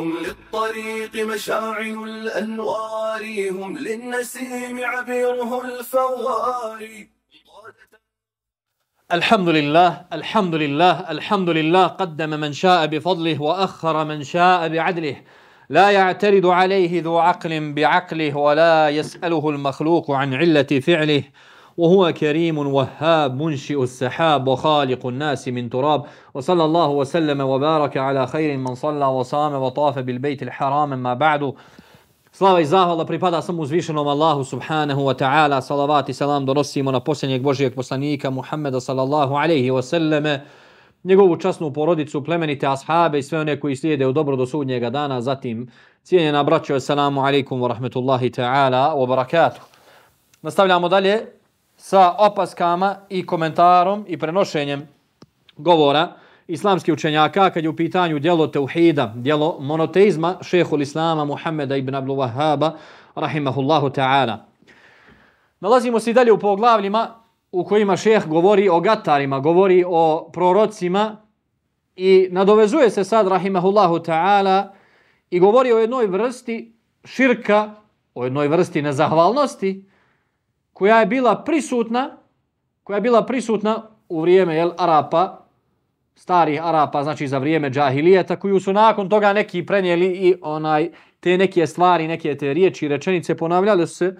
هم للطريق مشاعل الأنوار هم للنسيم عبيره الفوار الحمد لله الحمد لله الحمد لله قدم من شاء بفضله وأخر من شاء بعدله. لا يعترض عليه ذو عقل بعقله ولا يسأله المخلوق عن علة فعله. وهو كريم وهاب منشئ السحاب وخالق الناس من تراب وصلى الله وسلم وبارك على خير من صلى وصام وطاف بالبيت الحرام ما بعد Slava i zahvala pripada samo uzvišenom Allahu subhanahu wa ta'ala. Salavat i salam donosimo na posljednjeg Božijeg poslanika Muhammeda sallallahu alaihi wa sallame, njegovu časnu porodicu, plemenite ashabe i sve one koji slijede u dobro do sudnjega dana. Zatim, cijenjena braćo, assalamu alaikum wa rahmetullahi ta'ala wa barakatuh. Nastavljamo dalje sa opaskama i komentarom i prenošenjem govora islamskih učenjaka kad je u pitanju djelo teuhida, djelo monoteizma šehul islama Muhammeda ibn Abdul Wahhaba rahimahullahu ta'ala. Nalazimo se dalje u poglavljima u kojima šeh govori o gatarima, govori o prorocima i nadovezuje se sad rahimahullahu ta'ala i govori o jednoj vrsti širka, o jednoj vrsti nezahvalnosti koja je bila prisutna koja je bila prisutna u vrijeme jel, Arapa, starih Arapa, znači za vrijeme džahilijeta, koju su nakon toga neki prenijeli i onaj te neke stvari, neke te riječi i rečenice ponavljale se,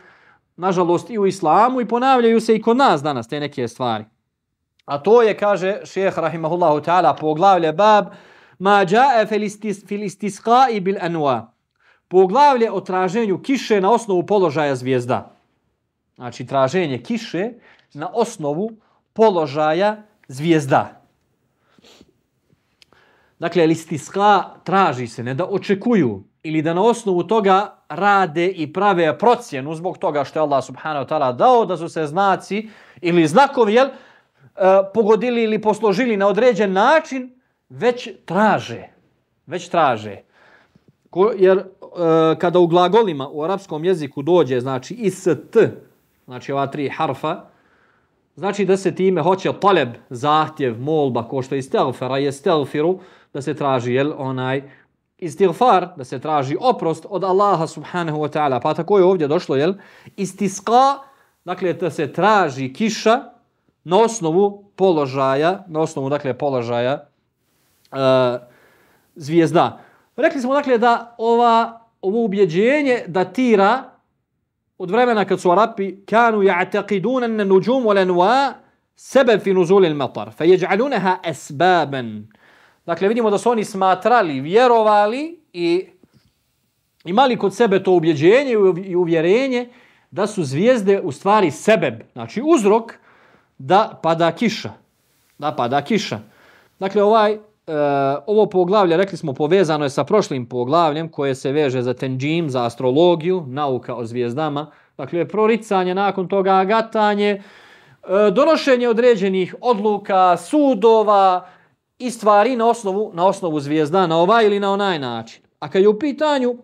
nažalost, i u islamu i ponavljaju se i kod nas danas te neke stvari. A to je, kaže šeheh rahimahullahu ta'ala, poglavlje bab, ma džae filistisqa i bil anua. Poglavlje o traženju kiše na osnovu položaja zvijezda. Znači, traženje kiše na osnovu položaja zvijezda. Dakle, listiska traži se ne da očekuju ili da na osnovu toga rade i prave procjenu zbog toga što je Allah subhanahu wa ta'ala dao da su se znaci ili znakovi jel, e, pogodili ili posložili na određen način, već traže. Već traže. Ko, jer e, kada u glagolima u arapskom jeziku dođe znači ist, znači ova tri harfa, znači da se time hoće taleb, zahtjev, molba, ko što je istelfera, je stelfiru, da se traži jel, onaj istighfar, da se traži oprost od Allaha subhanahu wa ta'ala. Pa tako je ovdje došlo, jel? Istiska, dakle, da se traži kiša na osnovu položaja, na osnovu, dakle, položaja uh, zvijezda. Rekli smo, dakle, da ova, ovo ubjeđenje datira od vremena kad su Arapi kanu ja'taqidun an nujum wal anwa sebeb fi nuzul al matar fayaj'alunaha asbaban Dakle, vidimo da su oni smatrali, vjerovali i imali kod sebe to ubjeđenje i uvjerenje da su zvijezde u stvari sebeb, znači uzrok da pada kiša. Da pada kiša. Dakle, ovaj, e, ovo poglavlje, rekli smo, povezano je sa prošlim poglavljem koje se veže za tenđim, za astrologiju, nauka o zvijezdama. Dakle, proricanje, nakon toga agatanje, e, donošenje određenih odluka, sudova, i stvari na osnovu, na osnovu zvijezda, na ovaj ili na onaj način. A kad je u pitanju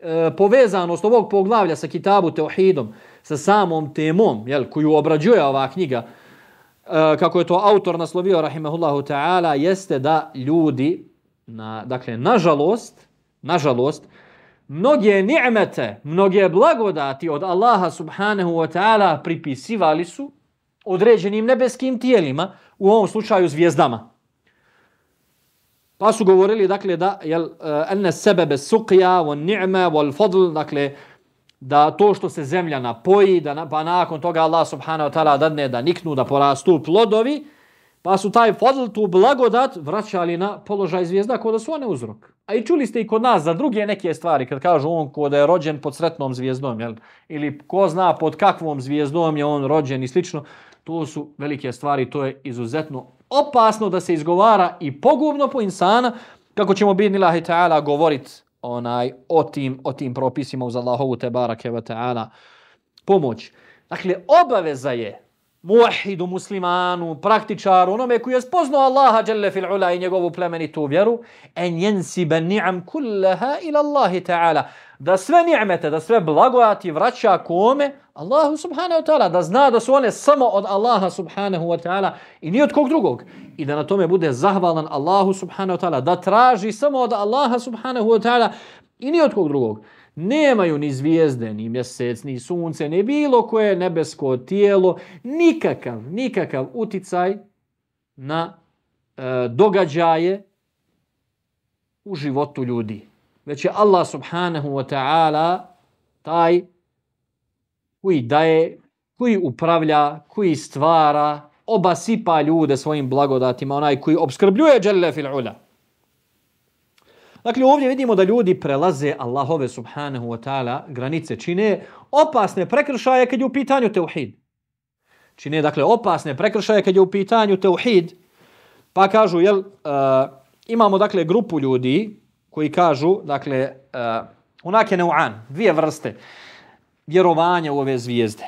e, povezanost ovog poglavlja sa kitabu Teohidom, sa samom temom jel, koju obrađuje ova knjiga, Eh, kako je to autor naslovio, rahimahullahu ta'ala, jeste da ljudi, na, dakle, nažalost, nažalost, mnoge ni'mete, mnoge blagodati od Allaha subhanahu wa ta'ala pripisivali su određenim nebeskim tijelima, u ovom slučaju zvijezdama. Pa su govorili dakle da jel eh, ene sebebe suqya wa ni'ma wal fadl dakle da to što se zemlja napoji da pa nakon toga Allah subhanahu wa taala dadne da niknu da porastu plodovi pa su taj fadl tu blagodat vraćali na položaj zvijezda kod su one uzrok. A i čuli ste i kod nas za druge neke stvari kad kažu on ko da je rođen pod sretnom zvijezdom jel ili ko zna pod kakvom zvijezdom je on rođen i slično to su velike stvari to je izuzetno opasno da se izgovara i pogubno po insana, kako ćemo biti nilahi ta'ala govorit onaj, o, tim, o tim propisima uz Allahovu te barake ve ta'ala pomoć. Dakle, obaveza je muahidu muslimanu, praktičaru, onome koji je spoznao Allaha dželle fil ula i njegovu plemenitu vjeru, en jensiba ni'am kullaha ila Allahi ta'ala, da sve ni'mete, da sve blagodati vraća kome? Allahu subhanahu wa ta'ala, da zna da su one samo od Allaha subhanahu wa ta'ala i ni od kog drugog. I da na tome bude zahvalan Allahu subhanahu wa ta'ala, da traži samo od Allaha subhanahu wa ta'ala i ni od kog drugog. Nemaju ni zvijezde, ni mjesec, ni sunce, ni bilo koje nebesko tijelo, nikakav, nikakav uticaj na e, događaje u životu ljudi. Već je Allah subhanahu wa ta'ala taj koji daje, koji upravlja, koji stvara, obasipa ljude svojim blagodatima, onaj koji obskrbljuje dželle fil ula. Dakle, ovdje vidimo da ljudi prelaze Allahove subhanahu wa ta'ala granice, čine opasne prekršaje kad je u pitanju teuhid. Čine, dakle, opasne prekršaje kad je u pitanju teuhid, pa kažu, jel, uh, imamo, dakle, grupu ljudi koji kažu, dakle, eh, uh, unake neu'an, dvije vrste vjerovanja u ove zvijezde.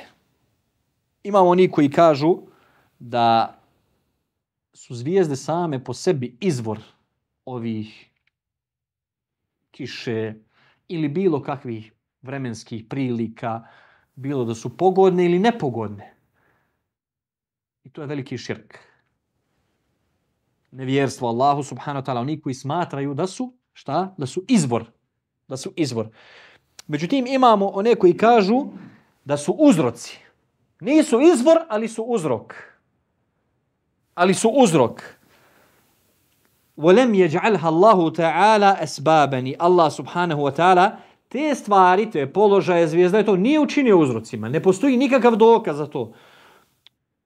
Imamo oni koji kažu da su zvijezde same po sebi izvor ovih kiše ili bilo kakvih vremenskih prilika, bilo da su pogodne ili nepogodne. I to je veliki širk. Nevjerstvo Allahu subhanahu wa ta'ala, oni koji smatraju da su, šta? Da su izvor. Da su izvor. Međutim, imamo one koji kažu da su uzroci. Nisu izvor, ali su uzrok. Ali su uzrok. وَلَمْ يَجْعَلْهَ اللَّهُ ta'ala أَسْبَابَنِ Allah subhanahu wa ta'ala te stvari, te položaje zvijezda, to nije učinio uzrocima. Ne postoji nikakav dokaz za to.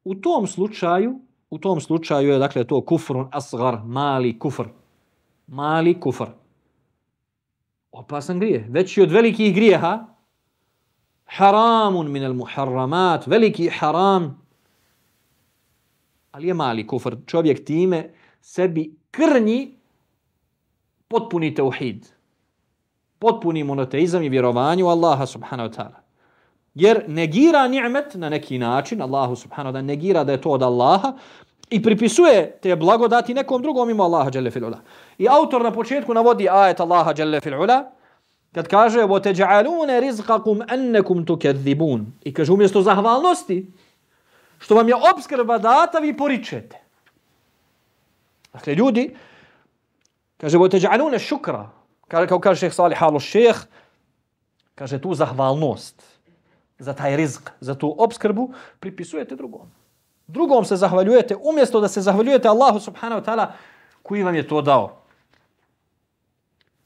U tom slučaju, u tom slučaju je dakle to kufrun asgar, mali kufr. Mali kufr. Opasan grije. Veći od velikih grijeha, haramun min al muharramat, veliki haram, ali je mali kufr. Čovjek time sebi krnji potpuni teuhid. Potpuni monoteizam i vjerovanju Allaha subhanahu wa ta'ala. Jer negira ni'met na neki način, Allahu subhanahu wa ta'ala negira da je to od Allaha i pripisuje te blagodati nekom drugom ima Allaha jalla fil ula. I autor na početku navodi ajet Allaha jalla fil ula kad kaže وَتَجْعَلُونَ رِزْقَكُمْ أَنَّكُمْ تُكَذِّبُونَ I kaže umjesto zahvalnosti što vam je obskrba data vi poričete. Dakle, ljudi, kaže, bo teđa'alune šukra, kaže, kao kaže šeheh Salih Halu šeheh, kaže, tu zahvalnost za taj rizk, za tu obskrbu, pripisujete drugom. Drugom se zahvaljujete, umjesto da se zahvaljujete Allahu subhanahu wa ta'ala, koji vam je to dao.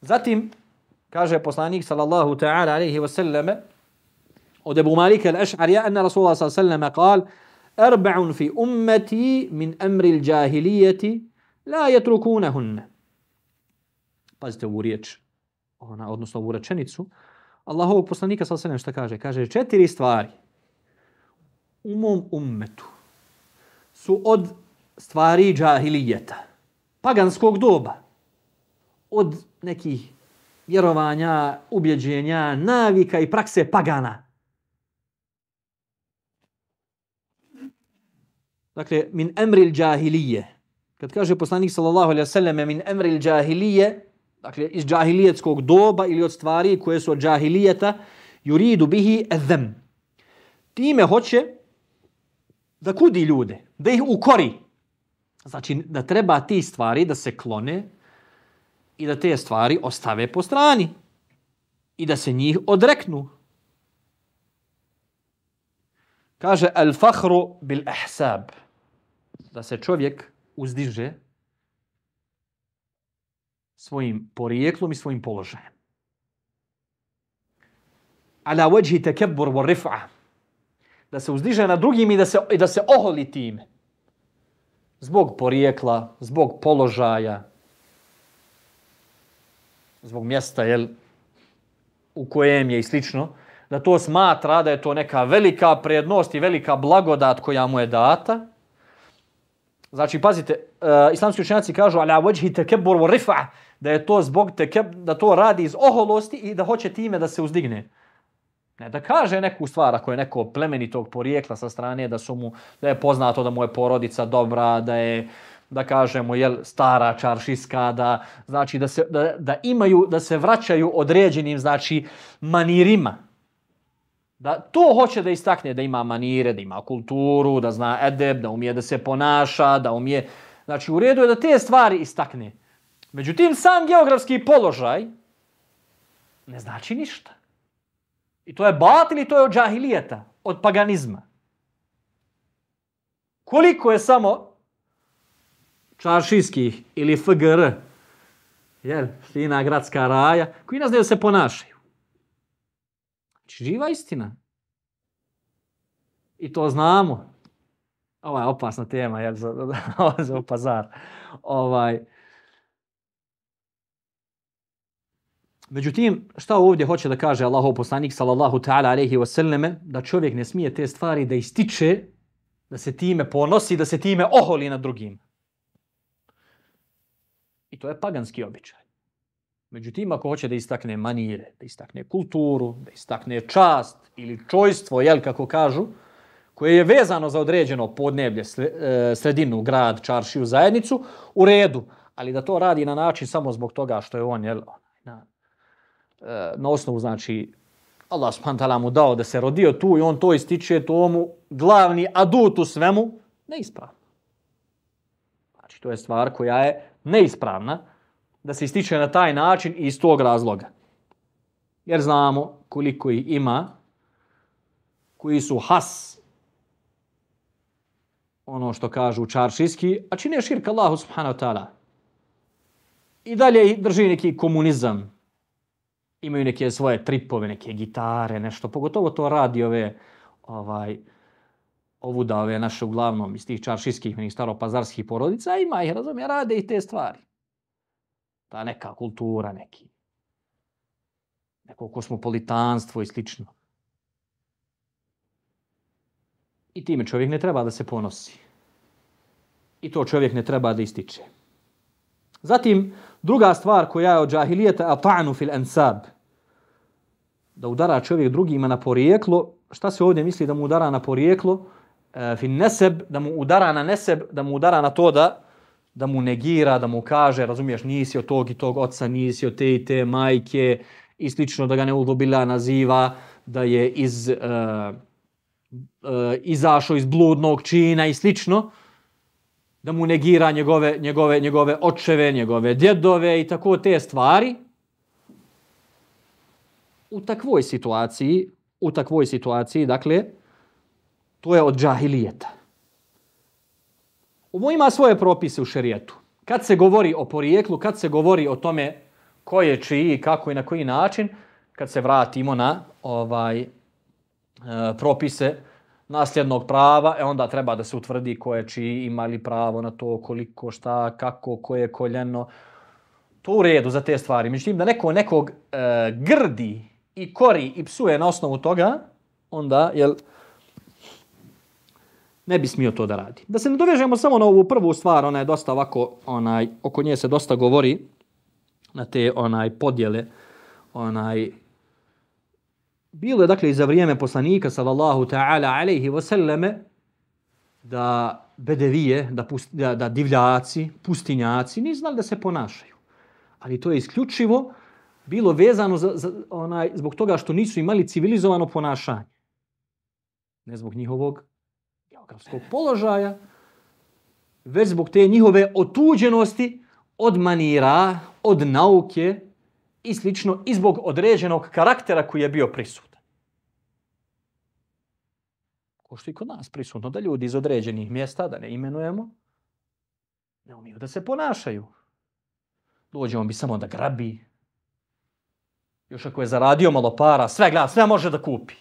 Zatim, kaže poslanik sallallahu ta'ala alaihi wa sallame, od Ebu Malika al-Ash'arija, anna Rasulullah sallallahu alaihi wa sallam kal, أربع في أمتي من أمر الجاهلية la yatrukunahun. Pazite ovu riječ, ona, odnosno ovu rečenicu. Allahovog poslanika sa selem šta kaže? Kaže četiri stvari u mom ummetu su od stvari džahilijeta, paganskog doba, od nekih vjerovanja, ubjeđenja, navika i prakse pagana. Dakle, min emril džahilije, kad kaže poslanik sallallahu alejhi ve min emril al-jahilije, dakle iz džahilijetskog doba ili od stvari koje su od džahilijeta, juridu bihi adh-dham. Time hoće da kudi ljude, da ih ukori. Znači da treba ti stvari da se klone i da te stvari ostave po strani i da se njih odreknu. Kaže al-fakhru bil ahsab. Da se čovjek uzdiže svojim porijeklom i svojim položajem. Ala wajhi takabbur wa rif'a. Da se uzdiže na drugim i da se i da se oholi time. Zbog porijekla, zbog položaja, zbog mjesta jel, u kojem je i slično, da to smatra da je to neka velika prednost i velika blagodat koja mu je data, Znači, pazite, uh, islamski učenjaci kažu ala wajhi takabbur wa rif'a, da je to zbog tekeb, da to radi iz oholosti i da hoće time da se uzdigne. Ne, da kaže neku stvar ako je neko plemenitog porijekla sa strane, da su mu, da je poznato da mu je porodica dobra, da je da kažemo, jel, stara čaršiska, da, znači, da, se, da, da imaju, da se vraćaju određenim, znači, manirima. Da to hoće da istakne, da ima manire, da ima kulturu, da zna edeb, da umije da se ponaša, da umije... Znači, u redu je da te stvari istakne. Međutim, sam geografski položaj ne znači ništa. I to je batil i to je od džahilijeta, od paganizma. Koliko je samo čaršijskih ili FGR, jel, fina gradska raja, koji ne se ponašaju. Znači, živa istina. I to znamo. Ova je opasna tema, jel, za, za, za pazar. Ovaj, Međutim, šta ovdje hoće da kaže Allahov poslanik sallallahu ta'ala alaihi wasallame, da čovjek ne smije te stvari da ističe, da se time ponosi, da se time oholi na drugim. I to je paganski običaj. Međutim, ako hoće da istakne manire, da istakne kulturu, da istakne čast ili čojstvo, jel, kako kažu, koje je vezano za određeno podneblje, e, sredinu, grad, čaršiju, zajednicu, u redu. Ali da to radi na način samo zbog toga što je on, jel, na, E, na osnovu, znači, Allah subhanahu mu dao da se rodio tu i on to ističe tomu glavni adut u svemu, neispravno. Znači, to je stvar koja je neispravna da se ističe na taj način iz tog razloga. Jer znamo koliko ih ima koji su has ono što kažu čaršijski, a čine širka Allahu subhanahu wa ta'ala. I dalje drži neki komunizam. Imaju neke svoje tripove, neke gitare, nešto. Pogotovo to radi ove, ovaj, ovu da ove naše uglavnom iz tih čaršijskih, menih staropazarskih porodica, ima ih, razumije, rade i te stvari. Ta neka kultura, neki. Neko kosmopolitanstvo i slično. I time čovjek ne treba da se ponosi. I to čovjek ne treba da ističe. Zatim, druga stvar koja je od džahilijeta, a ta'nu fil ansab. Da udara čovjek drugima na porijeklo. Šta se ovdje misli da mu udara na porijeklo? E, fin neseb, da mu udara na neseb, da mu udara na to da da mu negira, da mu kaže, razumiješ, nisi od tog i tog oca, nisi od te i te majke, i slično da ga ne naziva, da je iz, e, e, izašao iz bludnog čina i slično, da mu negira njegove, njegove, njegove očeve, njegove djedove i tako te stvari. U takvoj situaciji, u takvoj situaciji, dakle, to je od džahilijeta. Ovo ima svoje propise u šerijetu. Kad se govori o porijeklu, kad se govori o tome ko je čiji, kako i na koji način, kad se vratimo na ovaj e, propise nasljednog prava, e onda treba da se utvrdi ko je čiji, ima li pravo na to, koliko, šta, kako, ko je koljeno. To u redu za te stvari. Međutim, da neko nekog e, grdi i kori i psuje na osnovu toga, onda, jel, ne bi smio to da radi. Da se ne dovežemo samo na ovu prvu stvar, ona je dosta ovako, onaj, oko nje se dosta govori na te onaj podjele, onaj, bilo je dakle i za vrijeme poslanika sallallahu ta'ala alaihi wasallame da bedevije, da, pust, da, da divljaci, pustinjaci, ni znali da se ponašaju. Ali to je isključivo bilo vezano za, za, onaj, zbog toga što nisu imali civilizovano ponašanje. Ne zbog njihovog geografskog položaja, već zbog te njihove otuđenosti od manira, od nauke i slično, i zbog određenog karaktera koji je bio prisutan. Ko što i kod nas prisutno, da ljudi iz određenih mjesta, da ne imenujemo, ne umiju da se ponašaju. Dođe on bi samo da grabi. Još ako je zaradio malo para, sve gleda, sve može da kupi.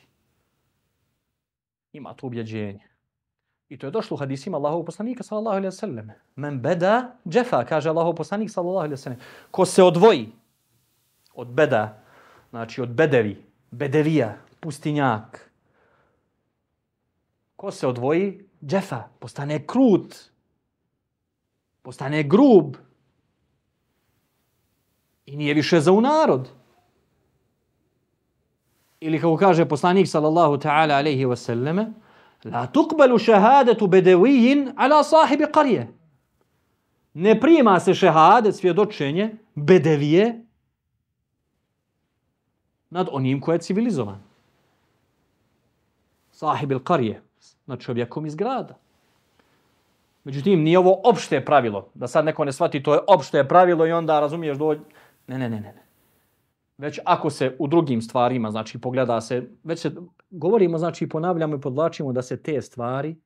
Ima to ubjeđenje. I to je došlo u hadisima Allahov poslanika sallallahu alejhi ve sellem. Men beda džefa, kaže Allahov poslanik sallallahu alejhi ve sellem. Ko se odvoji od beda, znači od bedevi, bedevija, pustinjak. Ko se odvoji, džefa, postane krut, postane grub i nije više za u narod. Ili kako kaže poslanik sallallahu ta'ala alejhi ve selleme, La tuqbalu shahadatu bedevijin ala sahibi qarije. ne prima se šehadet, svjedočenje, bedevije, nad onim ko je civilizovan. Sahib il karije, nad čovjekom iz grada. Međutim, nije ovo opšte pravilo. Da sad neko ne shvati, to je opšte pravilo i onda razumiješ dođe. Ne, ne, ne, ne. Već ako se u drugim stvarima, znači pogleda se, već se govorimo, znači ponavljamo i podlačimo da se te stvari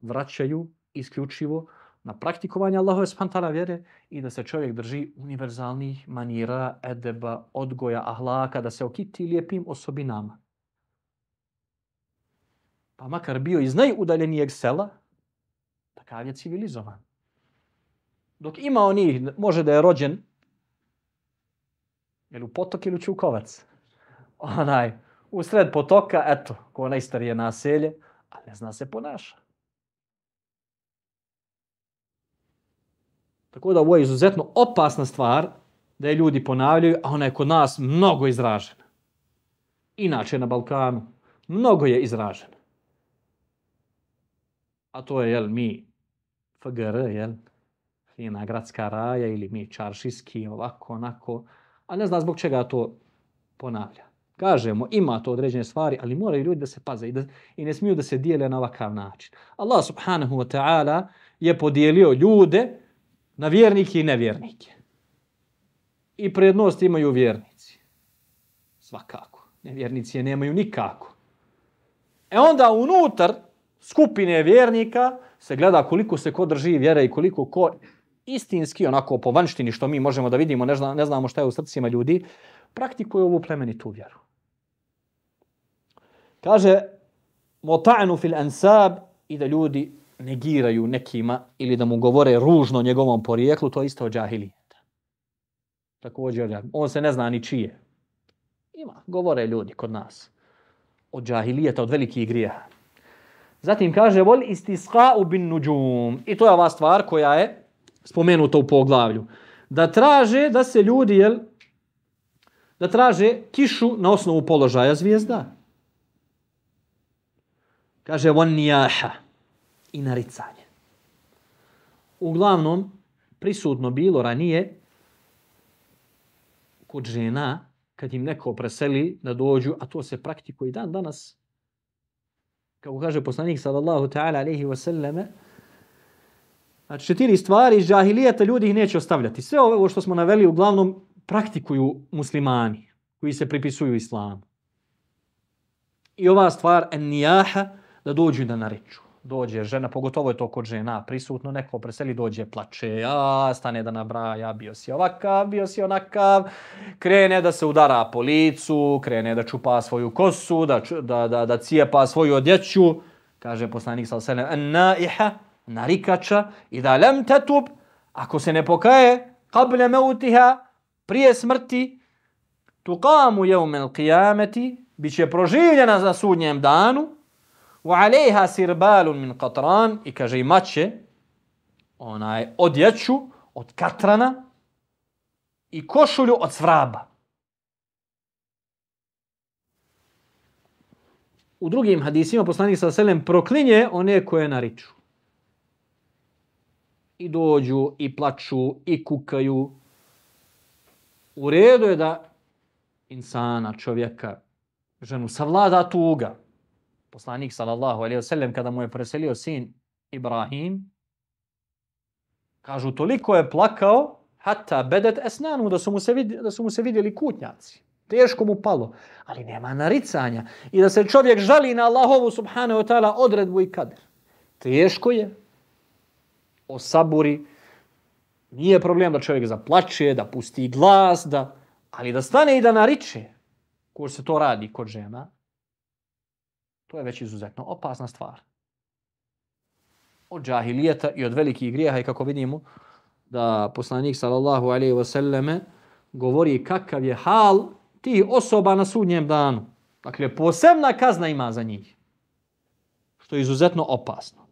vraćaju isključivo na praktikovanje Allahove spantala vjere i da se čovjek drži univerzalnih manira, edeba, odgoja, ahlaka, da se okiti lijepim osobinama. Pa makar bio iz najudaljenijeg sela, takav je civilizovan. Dok ima onih, može da je rođen ili u potok ili u Čukovac. Onaj, u sred potoka, eto, ko najstarije naselje, a ne zna se ponaša. Tako da ovo je izuzetno opasna stvar da je ljudi ponavljaju, a ona je kod nas mnogo izražena. Inače na Balkanu mnogo je izražena. A to je, jel, mi FGR, jel, fina gradska raja ili mi čaršijski, ovako, onako, a ne zna zbog čega to ponavlja. Kažemo, ima to određene stvari, ali moraju ljudi da se paze i, da, i ne smiju da se dijele na ovakav način. Allah subhanahu wa ta'ala je podijelio ljude na vjernike i nevjernike. I prednost imaju vjernici. Svakako. Nevjernici je nemaju nikako. E onda unutar skupine vjernika se gleda koliko se ko drži vjere i koliko ko istinski, onako po vanštini što mi možemo da vidimo, ne, zna, ne znamo šta je u srcima ljudi, praktikuje ovu plemenitu vjeru. Kaže, mota'nu fil ansab i da ljudi negiraju nekima ili da mu govore ružno njegovom porijeklu, to je isto džahilijeta. Također, on se ne zna ni čije. Ima, govore ljudi kod nas. Od džahilijeta, od velikih grijeha. Zatim kaže, vol istisqa bin nuđum. I to je ova stvar koja je spomenuto u poglavlju. Da traže da se ljudi, jel, da traže kišu na osnovu položaja zvijezda. Kaže, on nijaha i naricanje. Uglavnom, prisutno bilo ranije kod žena, kad im neko preseli da dođu, a to se praktikuje i dan danas, kako kaže poslanik sallallahu ta'ala alaihi wa sallame, znači četiri stvari iz džahilijeta ljudi ih neće ostavljati. Sve ovo što smo naveli uglavnom praktikuju muslimani koji se pripisuju islamu. I ova stvar, en da dođu da nareču. dođe žena, pogotovo je to kod žena, prisutno neko preseli, dođe, plače, ja, stane da nabraja, bio si ovakav, bio si onakav, krene da se udara po licu, krene da čupa svoju kosu, da, da, da, da cijepa svoju odjeću, kaže poslanik sa selem, en naiha, narikača i da lem tetub, ako se ne pokaje, kable meutiha, prije smrti, tu kamu je umel kijameti, bit će proživljena za sudnjem danu, u alejha sirbalun min katran, i kaže imaće, onaj odjeću od katrana i košulju od svraba. U drugim hadisima poslanik sa selem proklinje one koje nariču. I dođu, i plaču, i kukaju. U redu je da insana, čovjeka, ženu savlada tuga. Poslanik sallallahu alejhi ve sellem kada mu je preselio sin Ibrahim kažu toliko je plakao hatta bedet esnanu da su mu se vidjeli, da su mu se vidjeli kutnjaci. Teško mu palo ali nema naricanja. I da se čovjek žali na Allahovu subhanahu wa taala odredbu i kader. Teško je o saburi nije problem da čovjek zaplače da pusti glas da ali da stane i da nariče ko se to radi kod žena To je već izuzetno opasna stvar. Od džahilijeta i od velikih grijeha i kako vidimo da poslanik sallallahu alaihi wasallame govori kakav je hal tih osoba na sudnjem danu. Dakle, posebna kazna ima za njih. Što je izuzetno opasno.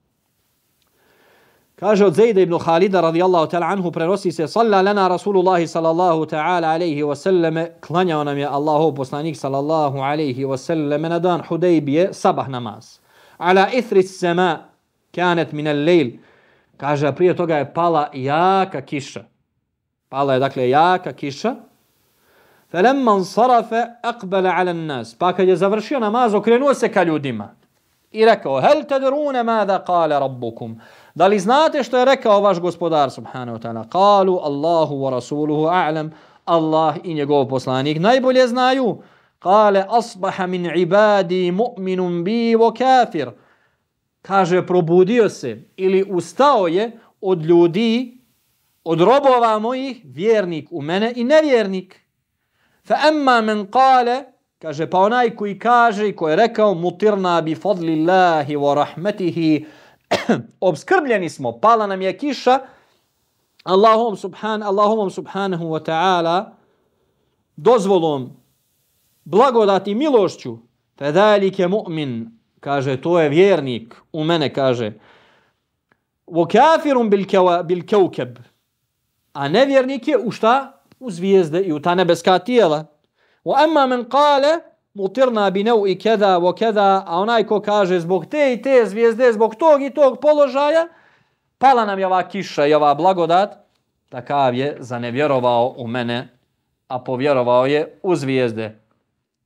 Kaže od Zejda ibn Khalida radijallahu ta'ala anhu prenosi se salla lana Rasulullahi sallallahu ta'ala alaihi wa sallame klanjao nam je Allahov poslanik sallallahu alaihi wa sallame na dan Hudejbije sabah namaz. Ala ithri sema kanet min al lejl Kaže, prije toga je pala jaka kiša. Pala je, dakle, jaka kiša. Felemman sarafe akbele ala nas. Pa kad je završio namaz, okrenuo se ka ljudima. I rekao, hel tedrune mada kale rabbukum. Da li znate što je rekao vaš gospodar, subhanahu wa ta'ala? Kalu Allahu wa rasuluhu a'lam. Allah i njegov poslanik najbolje znaju. Kale asbaha min ibadi mu'minun bi wa kafir. Kaže, probudio se ili ustao je od ljudi, od robova mojih, vjernik u mene i nevjernik. Fa emma men kale, kaže, pa onaj koji kaže i koji je rekao, mutirna bi fadlillahi wa rahmetihi, obskrbljeni smo, pala nam je kiša, Allahom, subhan, Allahom subhanahu wa ta'ala dozvolom blagodati milošću. Fedalike mu'min kaže to je vjernik u mene kaže. Wa kafirun bil, kawa, bil a nevjernik je u šta? u zvijezde i u ta nebeska tijela. Wa amma men kale mutirna bi i keda vo keda a onaj ko kaže zbog te i te zvijezde zbog tog i tog položaja pala nam je ova kiša i ova blagodat, takav je zanevjerovao u mene, a povjerovao je u zvijezde.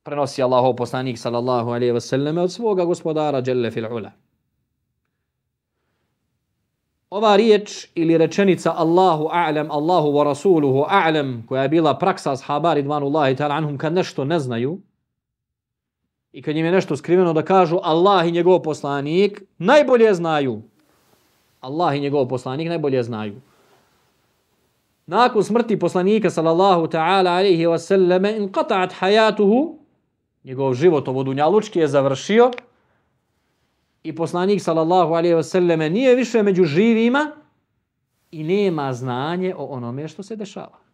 Prenosi Allahov poslanik sallallahu alaihi wasallam od svoga gospodara Đelle Fil'ula. Ova riječ ili rečenica Allahu a'lam, Allahu wa rasuluhu a'lam, koja je bila praksa ashaba ridvanullahi ta'ala anhum kad nešto ne znaju, i kad im je nešto skriveno da kažu Allah i njegov poslanik, najbolje znaju. Allah i njegov poslanik najbolje znaju. Nakon smrti poslanika sallallahu ta'ala alaihi wa sallame in qata'at hayatuhu, njegov život ovo dunjalučki je završio i poslanik sallallahu alaihi wa sallame nije više među živima i nema znanje o onome što se dešava.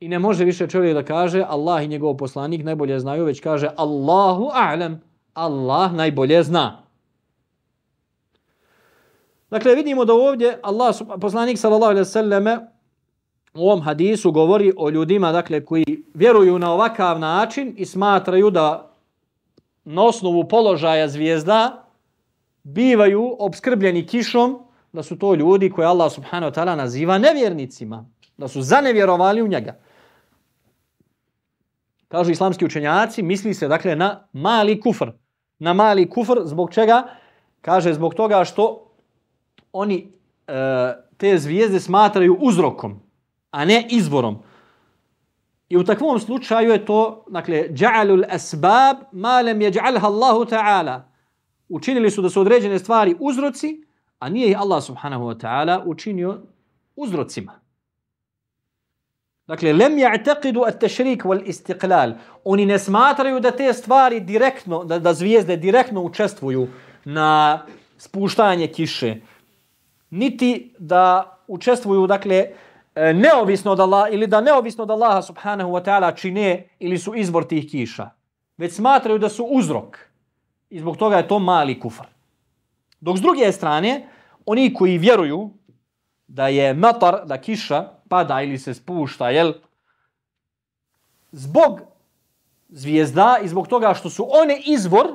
I ne može više čovjek da kaže Allah i njegov poslanik najbolje znaju, već kaže Allahu a'lam, Allah najbolje zna. Dakle, vidimo da ovdje Allah, poslanik sallallahu alaihi sallam u ovom hadisu govori o ljudima dakle, koji vjeruju na ovakav način i smatraju da na osnovu položaja zvijezda bivaju obskrbljeni kišom, da su to ljudi koje Allah subhanahu wa ta'ala naziva nevjernicima, da su zanevjerovali u njega. Kažu islamski učenjaci, misli se dakle na mali kufr. Na mali kufr, zbog čega? Kaže, zbog toga što oni e, te zvijezde smatraju uzrokom, a ne izvorom. I u takvom slučaju je to, dakle, ja'alul asbab ma lam yaj'alha Allahu ta'ala. Učinili su da su određene stvari uzroci, a nije ih Allah subhanahu wa ta'ala učinio uzrocima. Dakle, lem ja'taqidu at-tashrik wal istiqlal. Oni ne smatraju da te stvari direktno, da, da zvijezde direktno učestvuju na spuštanje kiše, niti da učestvuju, dakle, e, neovisno od Allaha ili da neovisno od Allaha subhanahu wa ta'ala čine ili su izvor tih kiša. Već smatraju da su uzrok. I zbog toga je to mali kufar. Dok s druge strane, oni koji vjeruju da je matar, da kiša pada ili se spušta, jel? Zbog zvijezda i zbog toga što su one izvor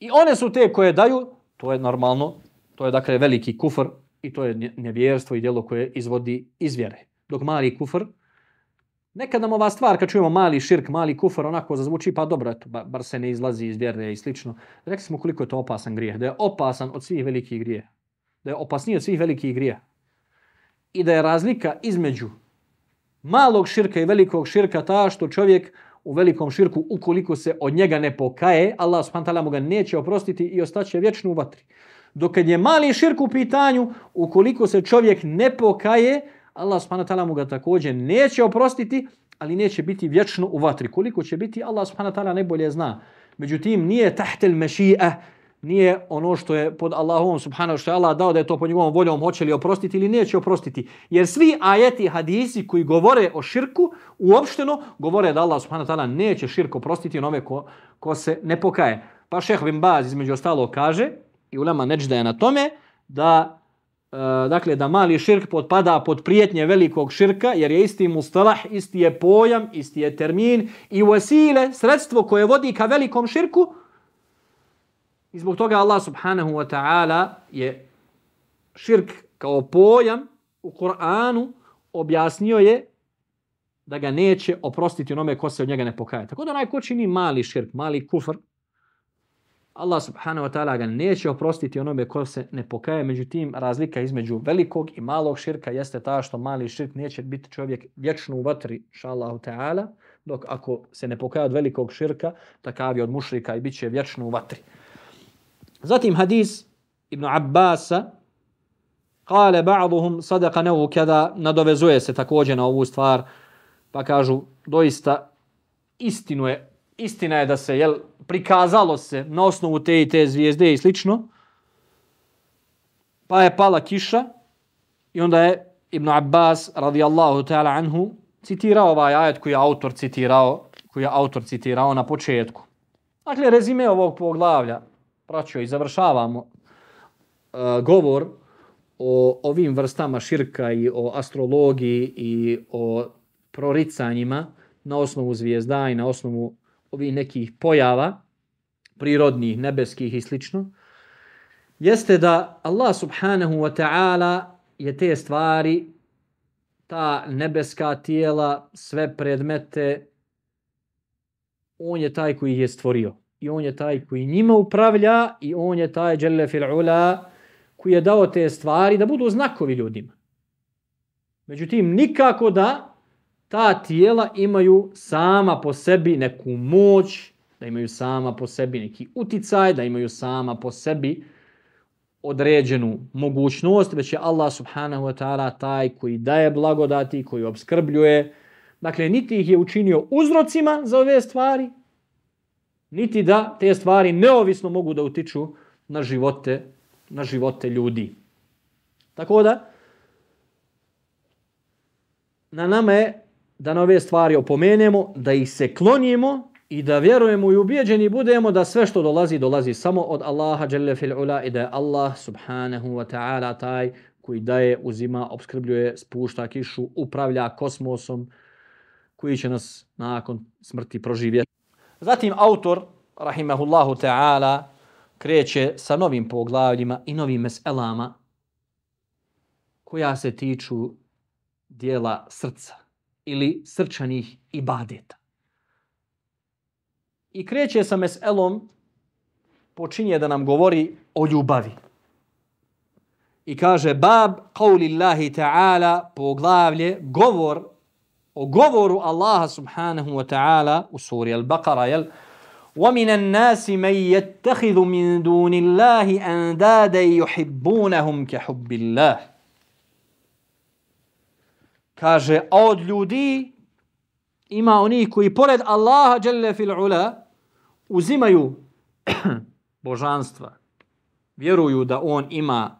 i one su te koje daju, to je normalno To je dakle veliki kufr i to je nevjerstvo i djelo koje izvodi iz vjere. Dok mali kufr, nekad nam ova stvar, kad čujemo mali širk, mali kufr, onako zazvuči, pa dobro, eto, bar se ne izlazi iz vjere i slično. Rekli smo koliko je to opasan grijeh, da je opasan od svih velikih grijeha. Da je opasniji od svih velikih grijeha. I da je razlika između malog širka i velikog širka ta što čovjek u velikom širku, ukoliko se od njega ne pokaje, Allah subhanahu wa ta'ala mu ga neće oprostiti i ostaće vječno u vatri. Dok kad je mali širk u pitanju, ukoliko se čovjek ne pokaje, Allah subhanahu wa ta'ala mu ga također neće oprostiti, ali neće biti vječno u vatri. Koliko će biti, Allah subhanahu wa ta'ala najbolje zna. Međutim, nije tahtel mešija, nije ono što je pod Allahovom subhanahu što je Allah dao da je to po njegovom voljom hoće li oprostiti ili neće oprostiti. Jer svi ajeti hadisi koji govore o širku uopšteno govore da Allah subhanahu ta'ala neće širk oprostiti onome ko, ko se ne pokaje. Pa šeh Bin Baz između ostalo kaže i ulema neđda je na tome da e, dakle da mali širk podpada pod prijetnje velikog širka jer je isti mustalah, isti je pojam, isti je termin i wasile, sredstvo koje vodi ka velikom širku i zbog toga Allah subhanahu wa ta'ala je širk kao pojam u Koranu objasnio je da ga neće oprostiti onome ko se od njega ne pokaje. Tako da onaj ko čini mali širk, mali kufr, Allah subhanahu wa ta'ala ga neće oprostiti onome ko se ne pokaje. Međutim, razlika između velikog i malog širka jeste ta što mali širk neće biti čovjek vječno u vatri, šallahu ta'ala, dok ako se ne pokaje od velikog širka, takav je od mušrika i bit će vječno u vatri. Zatim hadis Ibn Abbasa, kale ba'duhum sadaka nevu kada nadovezuje se također na ovu stvar, pa kažu doista istinu je, istina je da se jel, prikazalo se na osnovu te i te zvijezde i slično, pa je pala kiša i onda je Ibn Abbas radijallahu ta'ala anhu citirao ovaj ajet koji je autor citirao, koji je autor citirao na početku. Dakle, rezime ovog poglavlja, Praćio i završavamo e, govor o ovim vrstama širka i o astrologiji i o proricanjima na osnovu zvijezda i na osnovu ovih nekih pojava prirodnih, nebeskih i slično, jeste da Allah subhanahu wa ta'ala je te stvari, ta nebeska tijela, sve predmete, on je taj koji ih je stvorio. I on je taj koji njima upravlja i on je taj Đelle fil ula koji je dao te stvari da budu znakovi ljudima. Međutim, nikako da ta tijela imaju sama po sebi neku moć, da imaju sama po sebi neki uticaj, da imaju sama po sebi određenu mogućnost, već je Allah subhanahu wa ta'ala taj koji daje blagodati, koji obskrbljuje. Dakle, niti ih je učinio uzrocima za ove stvari, niti da te stvari neovisno mogu da utiču na živote, na živote ljudi. Tako da, na nama je da na ove stvari opomenemo, da ih se klonimo i da vjerujemo i ubijeđeni budemo da sve što dolazi, dolazi samo od Allaha Jalla fil ula i da je Allah subhanahu wa ta'ala taj koji daje, uzima, obskrbljuje, spušta kišu, upravlja kosmosom, koji će nas nakon smrti proživjeti. Zatim autor, rahimahullahu ta'ala, kreće sa novim poglavljima i novim meselama koja se tiču dijela srca ili srčanih ibadeta. I kreće sa meselom, počinje da nam govori o ljubavi. I kaže, bab qawli Allahi ta'ala, poglavlje, govor, o govoru Allaha subhanahu wa ta'ala u suri Al-Baqara, jel? وَمِنَ النَّاسِ مَنْ يَتَّخِذُ مِنْ دُونِ اللَّهِ أَنْدَادًا يُحِبُّونَهُمْ كَحُبِّ اللَّهِ Kaže, a od ljudi ima oni koji pored Allaha jalla fil ula uzimaju božanstva, vjeruju da on ima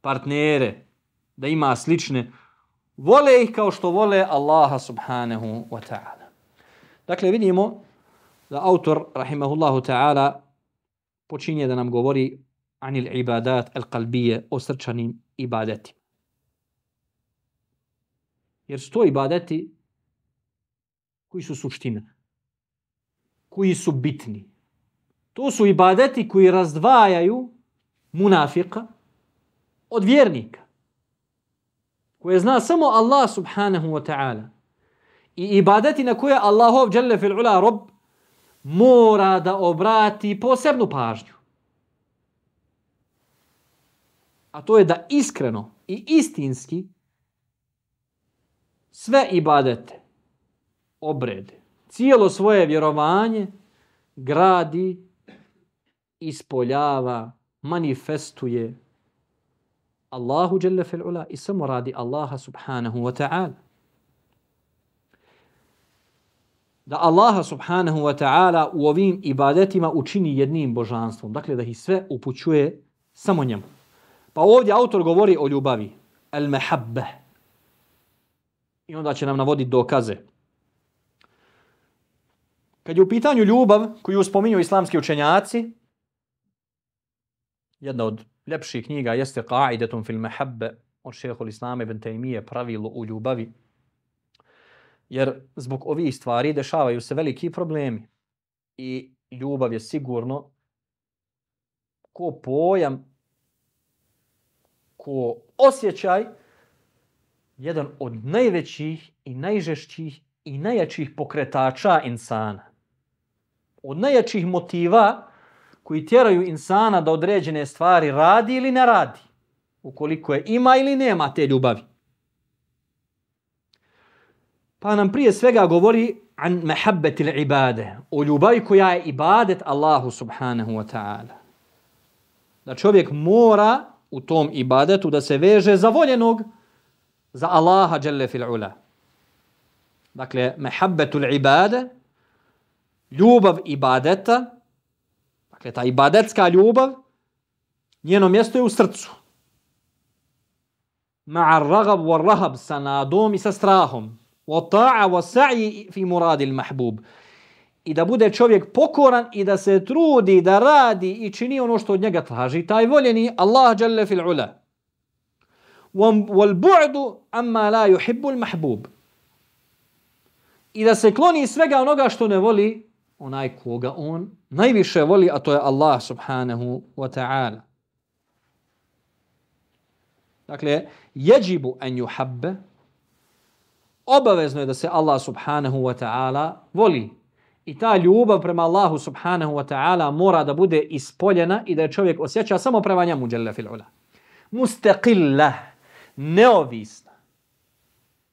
partnere, da ima slične, vole ih kao što vole Allaha subhanahu wa ta'ala. Dakle, vidimo da autor, rahimahullahu ta'ala, počinje da nam govori anil ibadat al qalbije o srčanim ibadetima. Jer sto ibadeti koji su suština, koji su bitni. To su ibadeti koji razdvajaju munafika od vjernika, koje zna samo Allah subhanahu wa ta'ala. I ibadeti na koje Allahov jalla fil ula rob mora da obrati posebnu pažnju. A to je da iskreno i istinski sve ibadete, obrede, cijelo svoje vjerovanje gradi, ispoljava, manifestuje Allahu Jalla fil ula i samo radi Allaha subhanahu wa ta'ala. Da Allaha subhanahu wa ta'ala u ovim ibadetima učini jednim božanstvom. Dakle, da ih sve upućuje samo njemu. Pa ovdje autor govori o ljubavi. Al-mehabbe. I onda će nam navoditi dokaze. Kad je u pitanju ljubav koju spominju islamski učenjaci, jedna od ljepših knjiga jeste Qaidatun fil mahabba od šehol Islame ibn Taymije pravilo u ljubavi. Jer zbog ovih stvari dešavaju se veliki problemi. I ljubav je sigurno ko pojam ko osjećaj jedan od najvećih i najžešćih i najjačih pokretača insana. Od najjačih motiva koji tjeraju insana da određene stvari radi ili ne radi. Ukoliko je ima ili nema te ljubavi. Pa nam prije svega govori an mahabbetil ibade, o ljubavi koja je ibadet Allahu subhanahu wa ta'ala. Da čovjek mora u tom ibadetu da se veže za voljenog, za Allaha jalla fil ula. Dakle, mahabbetul ibade, ljubav ibadeta, dakle, ta ibadetska ljubav, njeno mjesto je u srcu. Ma'ar ragab wa rahab sa nadom i sa strahom. Wa ta'a wa sa'i fi muradil mahbub. I da bude čovjek pokoran i da se trudi da radi i čini ono što od njega traži. Taj voljeni Allah jalla fil ula. Wal bu'du amma la yuhibbu al mahbub i da se kloni svega onoga što ne voli onaj koga on najviše voli, a to je Allah subhanahu wa ta'ala. Dakle, jeđibu en juhabbe, obavezno je da se Allah subhanahu wa ta'ala voli. I ta ljubav prema Allahu subhanahu wa ta'ala mora da bude ispoljena i da je čovjek osjeća samo prema njemu, jalla fil ula. Mustaqillah, neovisna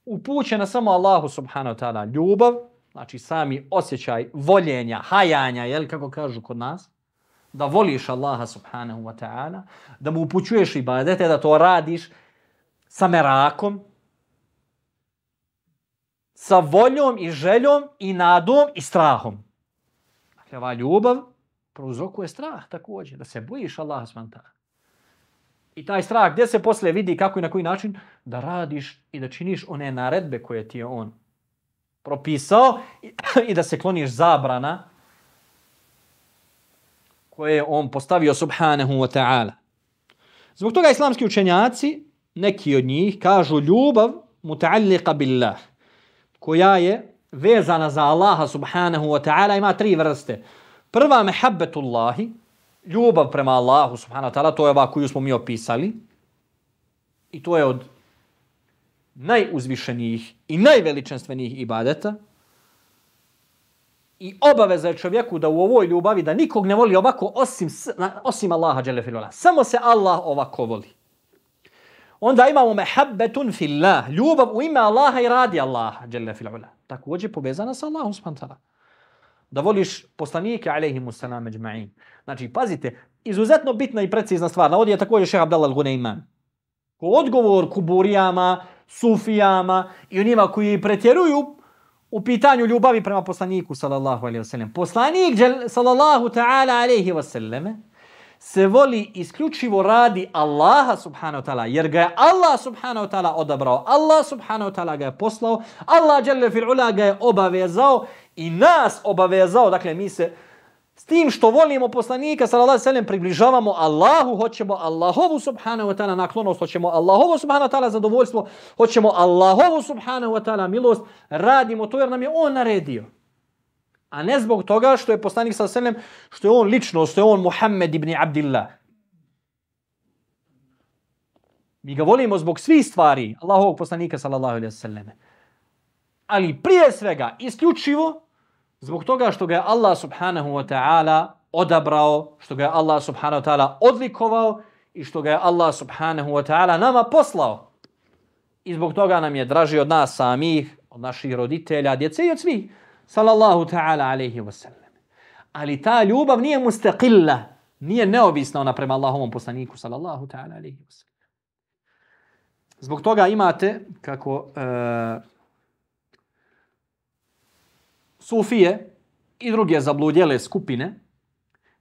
upućena samo Allahu subhanahu wa ta'ala ljubav, znači sami osjećaj voljenja, hajanja, jel kako kažu kod nas, da voliš Allaha subhanahu wa ta'ala, da mu upućuješ ibadete, da to radiš sa merakom, sa voljom i željom i nadom i strahom. Dakle, ova ljubav prouzrokuje strah također, da se bojiš Allaha subhanahu wa ta'ala. I taj strah, gdje se posle vidi kako i na koji način da radiš i da činiš one naredbe koje ti je on propisao i da se kloniš zabrana koje je on postavio subhanahu wa ta'ala. Zbog toga islamski učenjaci, neki od njih, kažu ljubav muta'alliqa billah, koja je vezana za Allaha subhanahu wa ta'ala, ima tri vrste. Prva mehabbetullahi, ljubav prema Allahu subhanahu wa ta'ala, to je ova koju smo mi opisali. I to je od najuzvišenijih i najveličanstvenijih ibadeta. I obaveza je čovjeku da u ovoj ljubavi da nikog ne voli ovako osim, osim Allaha dželle. Samo se Allah ovako voli. Onda imamo mehabbetun fillah, ljubav u ime Allaha i radi Allaha dželle. Također povezana sa Allahom spantala. da voliš poslanike alaihimu salam, međma'in. Znači pazite, izuzetno bitna i precizna stvar. Navodi je također šeha Abdallah al-Guneiman. Odgovor kuburijama, sufijama i onima koji pretjeruju u pitanju ljubavi prema poslaniku sallallahu alejhi ve sellem. Poslanik sallallahu ta'ala alejhi ve sellem se voli isključivo radi Allaha subhanahu wa ta'ala, jer ga je Allah subhanahu wa ta'ala odabrao, Allah subhanahu wa ta'ala ga je poslao, Allah jalla fil ula ga je obavezao i nas obavezao, dakle mi se s tim što volimo poslanika sallallahu alejhi ve sellem približavamo Allahu, hoćemo Allahovu subhanahu wa ta'ala naklonost, hoćemo Allahovu subhanahu wa ta'ala zadovoljstvo, hoćemo Allahovu subhanahu wa ta'ala milost, radimo to jer nam je on naredio. A ne zbog toga što je poslanik sallallahu alejhi ve sellem, što je on lično, što je on Muhammed ibn Abdullah. Mi ga volimo zbog svih stvari Allahovog poslanika sallallahu alejhi ve selleme. Ali prije svega isključivo Zbog toga što ga je Allah subhanahu wa ta'ala odabrao, što ga je Allah subhanahu wa ta'ala odlikovao i što ga je Allah subhanahu wa ta'ala nama poslao. I zbog toga nam je draži od nas samih, od naših roditelja, djece i od svih. Salallahu ta'ala alaihi wa sallam. Ali ta ljubav nije mustaqilla, nije neovisna ona prema Allahovom poslaniku, sallallahu ta'ala alaihi wa sallam. Zbog toga imate, kako uh, Sufije i druge zabludjele skupine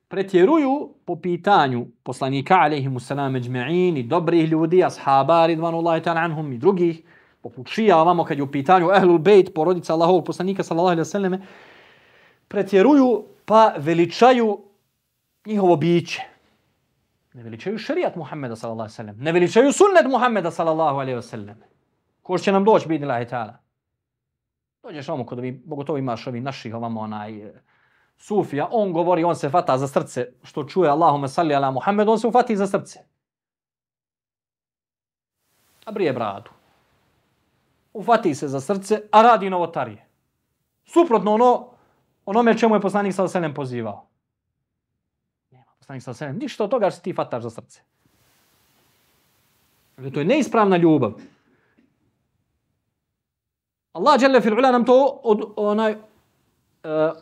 pretjeruju po pitanju poslanika alaihimu salam eđme'in i dobrih ljudi, ashaba ridvanullahi ta'ala anhum i drugih, poput šija ovamo kad je u pitanju ehlul bejt, porodica Allahovog poslanika sallallahu alaihi selleme pretjeruju pa veličaju njihovo biće. Ne veličaju šerijat Muhammeda sallallahu alaihi sallam, ne veličaju sunnet Muhammeda sallallahu alaihi sallam. Ko će nam doći, bidni ta'ala. Dođeš ovamo kod ovi, pogotovo imaš ovi naših ovamo onaj e, Sufija, on govori, on se fata za srce, što čuje Allahume salli ala Muhammed, on se ufati za srce. a brije bradu. Ufati se za srce, a radi novotarije. Suprotno ono, onome čemu je poslanik sa selem pozivao. Nema poslanik sa selem, ništa od toga što ti fataš za srce. Dakle, to je neispravna ljubav. Allah dželle fil ula nam to od, onaj, uh,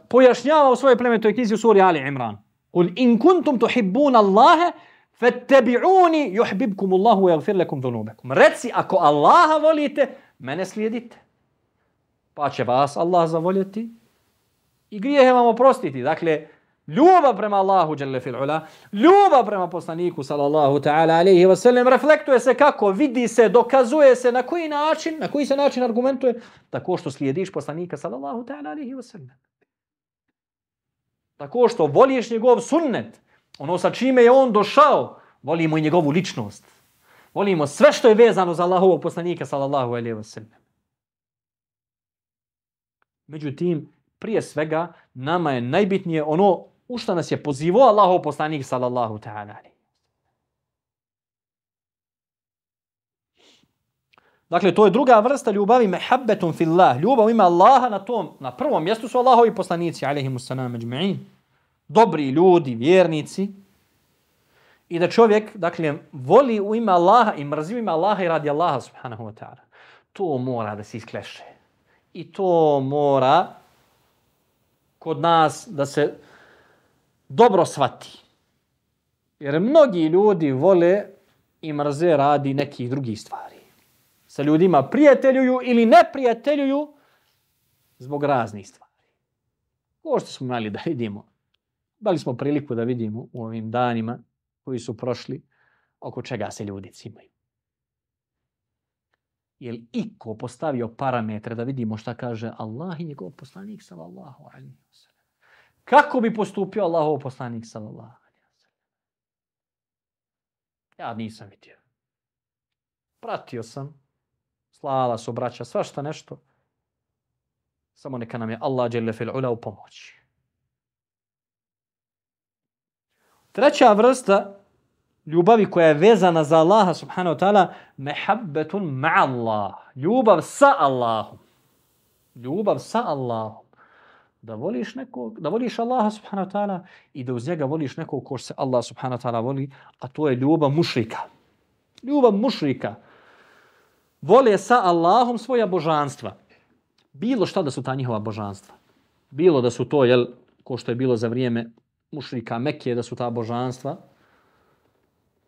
pojašnjava u svojoj plemenitoj knjizi u suri Ali Imran. Kul in kuntum tuhibbuna Allaha fattabi'uni yuhibbukum Allahu wa yaghfir lakum dhunubakum. Reci ako Allaha volite, mene slijedite. Pa će vas Allah zavoljeti i grijehe vam oprostiti. Dakle, ljubav prema Allahu dželle fil ula, ljubav prema poslaniku sallallahu ta'ala alejhi ve sellem reflektuje se kako vidi se, dokazuje se na koji način, na koji se način argumentuje tako što slijediš poslanika sallallahu ta'ala alejhi ve sellem. Tako što voliš njegov sunnet, ono sa čime je on došao, volimo i njegovu ličnost. Volimo sve što je vezano za Allahovog poslanika sallallahu alejhi ve sellem. Međutim, prije svega, nama je najbitnije ono u što nas je pozivao Allahov poslanik sallallahu ta'ala. Dakle, to je druga vrsta ljubavi, mehabbetum fillah. Ljubav ima Allaha na tom, na prvom mjestu su Allahovi poslanici, alaihimu sanam, međme'in. Dobri ljudi, vjernici. I da čovjek, dakle, voli u ime Allaha i mrzi u ime Allaha i radi Allaha, subhanahu wa ta'ala. To mora da se iskleše. I to mora kod nas da se dobro svati. Jer mnogi ljudi vole i mrze radi nekih drugih stvari. Sa ljudima prijateljuju ili ne prijateljuju zbog raznih stvari. Ovo što smo imali da vidimo, dali smo priliku da vidimo u ovim danima koji su prošli oko čega se ljudi cimaju. Je li iko postavio parametre da vidimo šta kaže Allah i njegov poslanik sallallahu alaihi wa sallam? Kako bi postupio Allahov poslanik sallallahu alejhi ve sellem? Ja nisam vidio. Pratio sam. Slala su braća svašta nešto. Samo neka nam je Allah dželle fil ula u pomoći. Treća vrsta ljubavi koja je vezana za Allaha subhanahu wa ta'ala mehabbetun ma'allah. Ljubav sa Allahom. Ljubav sa Allahom da voliš nekog, da voliš Allaha subhanahu wa ta'ala i da uz njega voliš nekog ko se Allah subhanahu wa ta'ala voli, a to je ljubav mušrika. Ljubav mušrika. Vole sa Allahom svoja božanstva. Bilo šta da su ta njihova božanstva. Bilo da su to, jel, ko što je bilo za vrijeme mušrika Mekke, da su ta božanstva,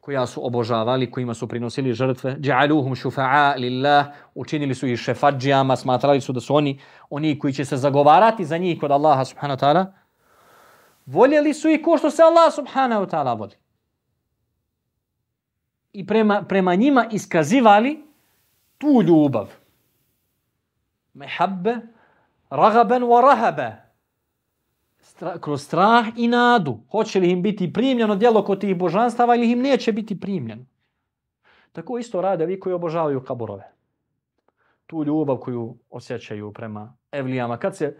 koja su obožavali, kojima su prinosili žrtve. Dja'aluhum šufa'a lillah, učinili su ih šefadžijama, smatrali su da su oni, oni koji će se zagovarati za njih kod Allaha subhanahu wa ta'ala. Voljeli su ih ko što se Allah subhanahu wa ta'ala voli. I prema, prema njima iskazivali tu ljubav. Mehabbe, ragaben wa rahabe stra, kroz strah i nadu. Hoće li im biti primljeno djelo kod tih božanstava ili im neće biti primljeno. Tako isto rade vi koji obožavaju kaburove. Tu ljubav koju osjećaju prema evlijama. Kad se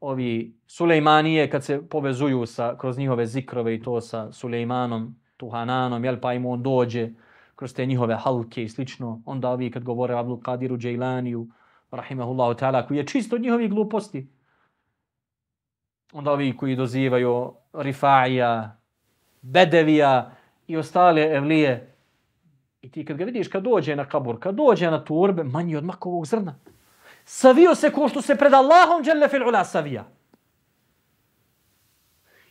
ovi Sulejmanije, kad se povezuju sa, kroz njihove zikrove i to sa Sulejmanom, Tuhananom, jel pa im on dođe kroz te njihove halke i slično, onda ovi kad govore Abdul Qadiru Džajlaniju, rahimahullahu ta'ala, koji je čisto od njihovih gluposti, onda ovi koji dozivaju Rifaija, Bedevija i ostale evlije. I ti kad ga vidiš, kad dođe na kabur, kad dođe na turbe, manji od makovog zrna. Savio se ko što se pred Allahom dželle fil ula savija.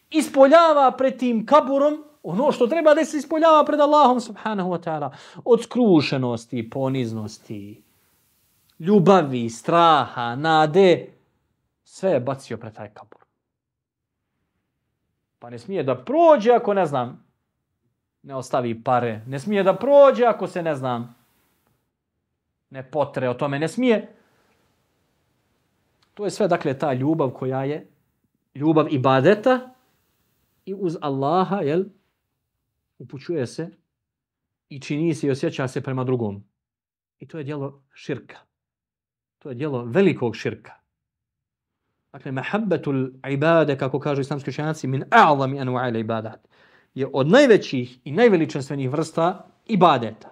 Ispoljava pred tim kaburom ono što treba da se ispoljava pred Allahom subhanahu wa ta'ala. Od skrušenosti, poniznosti, ljubavi, straha, nade, sve je bacio pred taj kabur. Pa ne smije da prođe ako ne znam, ne ostavi pare. Ne smije da prođe ako se ne znam, ne potre o tome. Ne smije. To je sve, dakle, ta ljubav koja je ljubav ibadeta i uz Allaha, jel, upućuje se i čini se i osjeća se prema drugom. I to je dijelo širka. To je dijelo velikog širka. Dakle, mahabbatul ibade, kako kažu islamski učenjaci, min a'lami anwa'il ibadat, je od najvećih i najveličanstvenih vrsta ibadeta.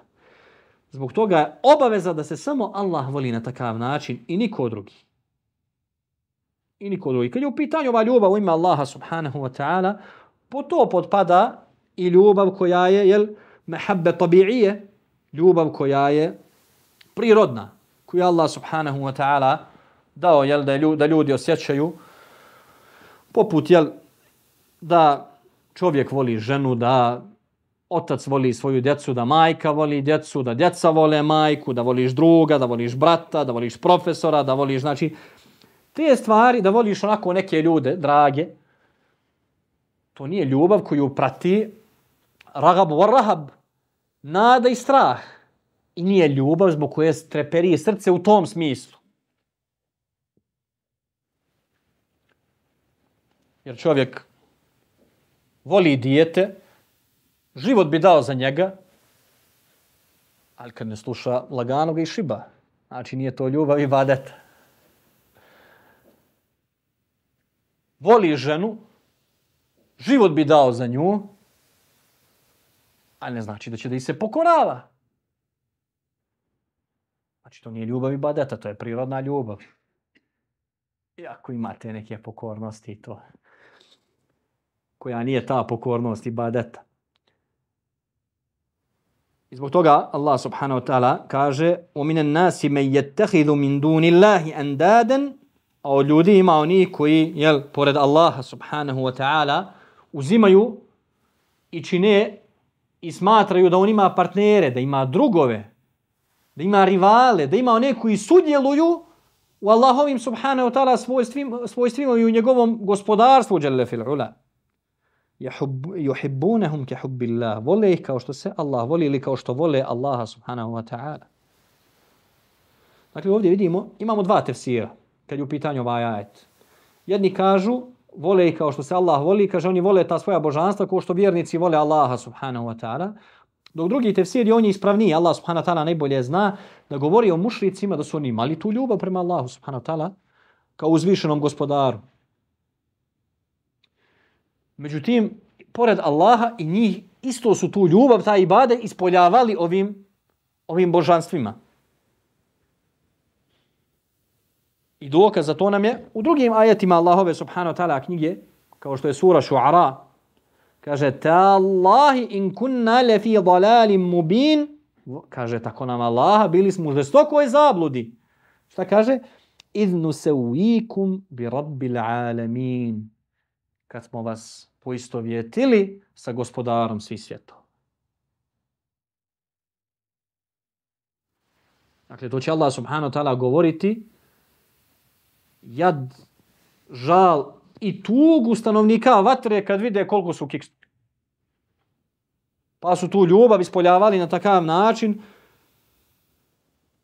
Zbog toga je obaveza da se samo Allah voli na takav način i niko drugi. I niko drugi. Kad je u pitanju ova ljubav u ime Allaha subhanahu wa ta'ala, po to podpada i ljubav koja je, jel, mehabbe tabi'ije, ljubav koja je prirodna, koju Allah subhanahu wa ta'ala dao, jel, da, ljudi, da ljudi osjećaju, poput, jel, da čovjek voli ženu, da otac voli svoju djecu, da majka voli djecu, da djeca vole majku, da voliš druga, da voliš brata, da voliš profesora, da voliš, znači, te stvari, da voliš onako neke ljude, drage, to nije ljubav koju prati ragab wa rahab, nada i strah. I nije ljubav zbog koje streperi srce u tom smislu. Jer čovjek voli dijete, život bi dao za njega, ali kad ne sluša lagano ga i šiba. Znači nije to ljubav i vadeta. Voli ženu, život bi dao za nju, ali ne znači da će da i se pokorava. Znači to nije ljubav i badeta, to je prirodna ljubav. Iako imate neke pokornosti i to, koja nije ta pokornost i badeta. I zbog toga Allah subhanahu wa ta'ala kaže وَمِنَ النَّاسِ مَنْ يَتَّخِذُ مِنْ دُونِ اللَّهِ أَنْدَادًا A od ljudi ima oni koji, jel, pored Allaha subhanahu wa ta'ala, uzimaju i čine i smatraju da on ima partnere, da ima drugove, da ima rivale, da ima one koji sudjeluju u Allahovim subhanahu wa ta'ala svojstvima, svojstvima i u njegovom gospodarstvu, jelle fil ula yuhibbunahum ka hubbillah. Vole ih kao što se Allah voli ili kao što vole Allaha subhanahu wa ta'ala. Dakle ovdje vidimo imamo dva tefsira kad je u pitanju ovaj ajet. Jedni kažu vole ih kao što se Allah voli kaže oni vole ta svoja božanstva kao što vjernici vole Allaha subhanahu wa ta'ala. Dok drugi tefsir je on je ispravniji Allah subhanahu wa ta'ala najbolje zna da govori o mušricima da su oni imali tu ljubav prema Allahu subhanahu wa ta'ala kao uzvišenom gospodaru. Međutim, pored Allaha i njih isto su tu ljubav, ta ibade, ispoljavali ovim, ovim božanstvima. I dokaz za to nam je u drugim ajetima Allahove subhanahu wa ta'ala knjige, kao što je sura Šu'ara, kaže ta Allahi in kunna le fi dalalim mubin, kaže tako nam Allaha, bili smo u žestokoj zabludi. Šta kaže? Idnu se uikum bi rabbil alamin kad smo vas poistovjetili sa gospodarom svih svjetova. Dakle, to će Allah subhanahu wa ta'ala govoriti jad, žal i tugu stanovnika vatre kad vide koliko su kiksni. Pa su tu ljubav ispoljavali na takav način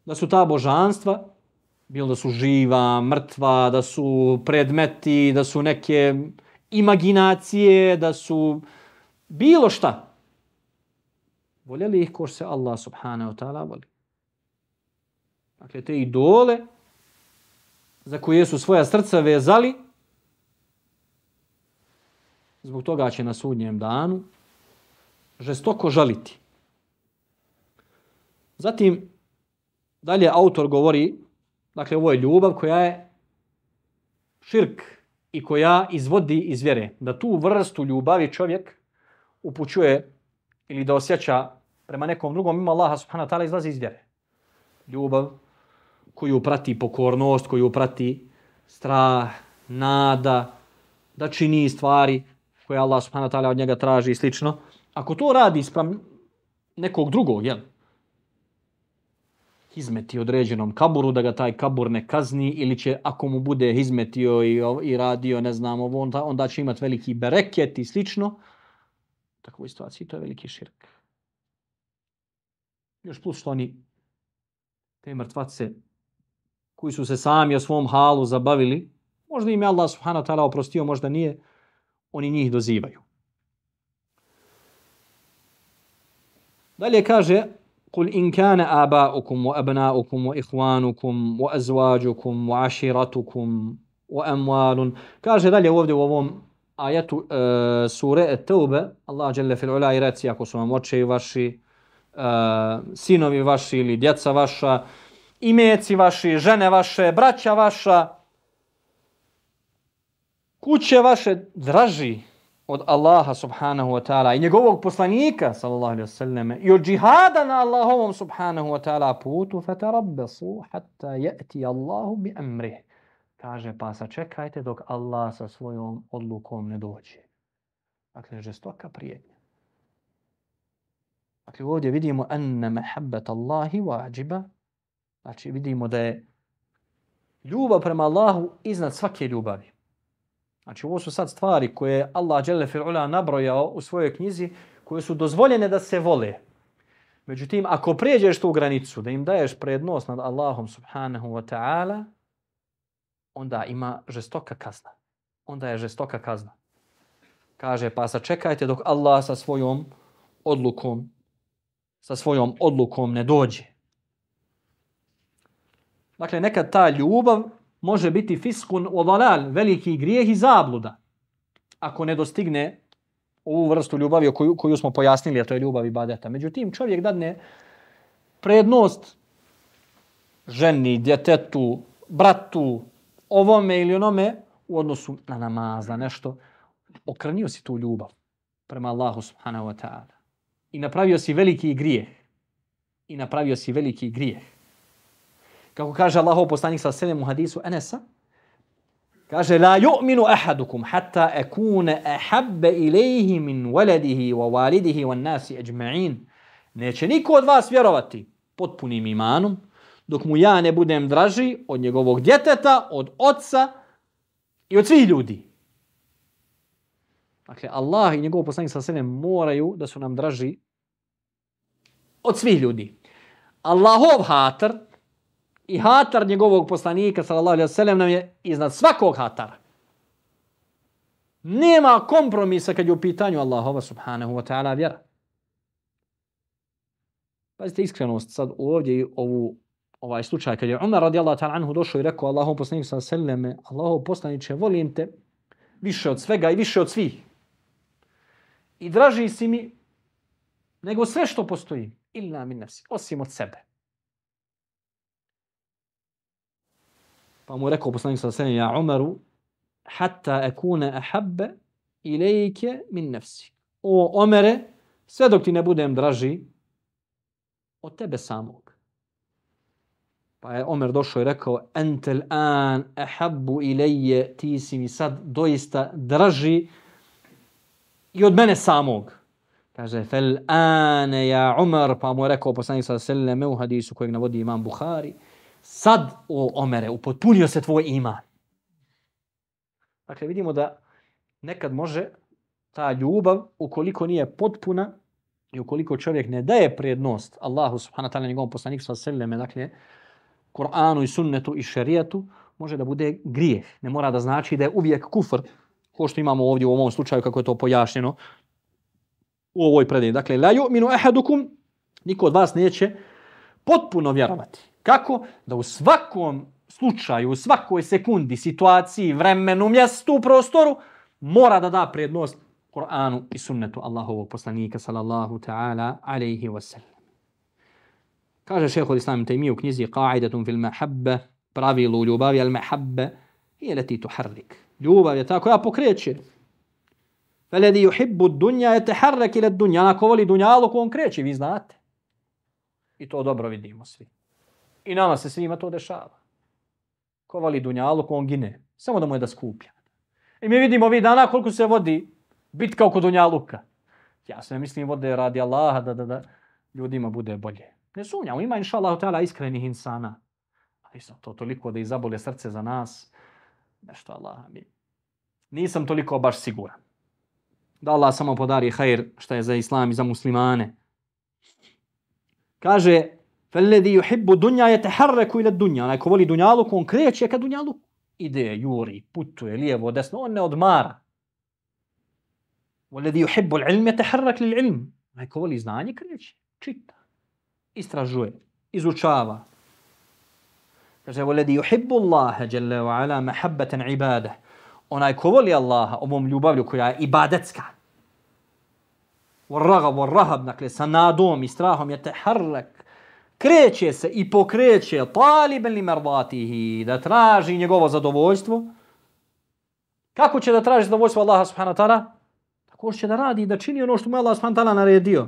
da su ta božanstva, bilo da su živa, mrtva, da su predmeti, da su neke imaginacije, da su bilo šta. Voljeli ih ko se Allah subhanahu wa ta'ala voli. Dakle, te idole za koje su svoja srca vezali, zbog toga će na sudnjem danu žestoko žaliti. Zatim, dalje autor govori, dakle, ovo je ljubav koja je širk, i koja izvodi iz vjere. Da tu vrstu ljubavi čovjek upućuje ili da osjeća prema nekom drugom ima Allaha subhanahu wa ta'ala izlazi iz vjere. Ljubav koju prati pokornost, koju prati strah, nada, da čini stvari koje Allah subhanahu wa ta'ala od njega traži i slično. Ako to radi sprem nekog drugog, jel? Hizmeti određenom kaburu, da ga taj kabur ne kazni, ili će, ako mu bude hizmetio i, i radio, ne znam, ovo, onda, onda će imati veliki bereket i slično. U takvoj situaciji to je veliki širk. Još plus što oni, te mrtvace, koji su se sami o svom halu zabavili, možda im je Allah subhanahu wa ta'ala oprostio, možda nije, oni njih dozivaju. Dalje kaže, قل إن كان آباؤكم وأبناؤكم وإخوانكم وأزواجكم وعشيرتكم وأموال kaže dalje ovdje u ovom ajetu uh, sure At-Tauba Allah dželle fil ula i reci ako su vam očevi vaši sinovi vaši ili djeca vaša, imeci vaši, žene vaše, braća vaša, kuće vaše draži od Allaha subhanahu wa ta'ala i njegovog poslanika sallallahu alaihi wa sallam i od džihada na Allahovom subhanahu wa ta'ala putu fatarabbasu hatta ya'ti Allahu bi amrih. Kaže pa sačekajte dok Allah sa svojom odlukom ne dođe. Dakle, žestoka prijetnja. Dakle, ovdje vidimo anna mahabbat Allahi wajiba. Znači, vidimo da je ljubav prema Allahu iznad svake ljubavi. Znači, ovo su sad stvari koje Allah Jelle Fir'ula nabrojao u svojoj knjizi, koje su dozvoljene da se vole. Međutim, ako pređeš tu granicu, da im daješ prednost nad Allahom subhanahu wa ta'ala, onda ima žestoka kazna. Onda je žestoka kazna. Kaže, pa sačekajte dok Allah sa svojom odlukom, sa svojom odlukom ne dođe. Dakle, nekad ta ljubav može biti fiskun odalal, veliki grijeh i zabluda. Ako ne dostigne ovu vrstu ljubavi koju, koju smo pojasnili, a to je ljubav i badeta. Međutim, čovjek dadne prednost ženi, djetetu, bratu, ovome ili onome u odnosu na namaz, na nešto, okrnio si tu ljubav prema Allahu subhanahu wa ta'ala. I napravio si veliki grijeh. I napravio si veliki grijeh. Kako kaže Allahov poslanik sa selem u hadisu Enesa, kaže la yu'minu ahadukum hatta akuna ahabba ilayhi min waladihi wa walidihi wan nasi ajma'in. Neće niko od vas vjerovati potpunim imanom dok mu ja ne budem draži od njegovog djeteta, od oca i od svih ljudi. Dakle, Allah i njegov poslanik sa selem moraju da su nam draži od svih ljudi. Allahov hatr i hatar njegovog poslanika sallallahu alejhi ve sellem nam je iznad svakog hatara. Nema kompromisa kad je u pitanju Allahova subhanahu wa ta'ala vjera. Pazite iskrenost sad ovdje i ovu, ovaj slučaj kad je Umar radijallahu ta'ala anhu došao i rekao Allahov poslanik sallallahu alejhi ve selleme Allahov poslanice volim te više od svega i više od svih. I draži si mi nego sve što postoji illa min nafsi osim od sebe. Pa mu rekao poslanik sa sallam, ja Umaru, hatta akuna ahabbe ilajke min nafsi. O Omere, sve dok ti ne budem draži od tebe samog. Pa je Omer došao i rekao, entel an ahabbu ilaje, ti si mi sad doista draži i od mene samog. Kaže, fel ane ja Umar, pa mu je rekao poslanik sa sallam u hadisu kojeg navodi imam Bukhari, sad, o Omere, upotpunio se tvoj iman. Dakle, vidimo da nekad može ta ljubav, ukoliko nije potpuna i ukoliko čovjek ne daje prednost Allahu subhanahu wa ta'ala njegovom poslaniku sa selleme, dakle, Kur'anu i sunnetu i šerijatu, može da bude grijeh. Ne mora da znači da je uvijek kufr, ko što imamo ovdje u ovom slučaju, kako je to pojašnjeno u ovoj predaji. Dakle, la yu'minu ahadukum, niko od vas neće potpuno vjerovati. Kako? Da u svakom slučaju, u svakoj sekundi, situaciji, vremenu, mjestu, prostoru, mora da da prednost Kur'anu i sunnetu Allahovog poslanika, sallallahu ta'ala, alaihi wasallam. Kaže šehhul islam tajmi u knjizi Qa'idatun fil mahabba, pravilu u ljubavi al mahabba, je leti tuharrik. Ljubav je ta koja pokreće. Veledi yuhibbu dunja je teharrak ila dunja. Ako voli dunjalu, on kreće, vi znate. I to dobro vidimo svi. I nama se svima to dešava. Ko vali dunjalu, ko on gine. Samo da mu je da skuplja. I mi vidimo ovih dana koliko se vodi bitka oko dunjaluka. Ja se mislim vode radi Allaha da, da, da ljudima bude bolje. Ne sumnjam, ima inša Allah ta'ala iskrenih insana. Ali sam to toliko da izabole srce za nas. Nešto Allah mi. Nisam toliko baš siguran. Da Allah samo podari hajr šta je za islam i za muslimane. Kaže, فالذي يحب الدنيا يتحرك الى الدنيا onaj ko voli dunjaluk on kreće ka dunjaluku ide juri putuje lijevo desno on ne odmara والذي يحب العلم يتحرك للعلم onaj ko voli znanje kreće čita istražuje izučava kaže والذي يحب الله جل وعلا محبه عباده onaj ko voli Allaha ovom ljubavlju koja je ibadetska Warragab, warrahab, dakle, sa nadom i strahom je teharrek. Kreće se i pokreće taliben li merdatihi, da traži njegovo zadovoljstvo. Kako će da traži zadovoljstvo Allaha subhanahu wa ta'ala? Tako će da radi, da čini ono što mu Allah subhanahu wa ta'ala naredio.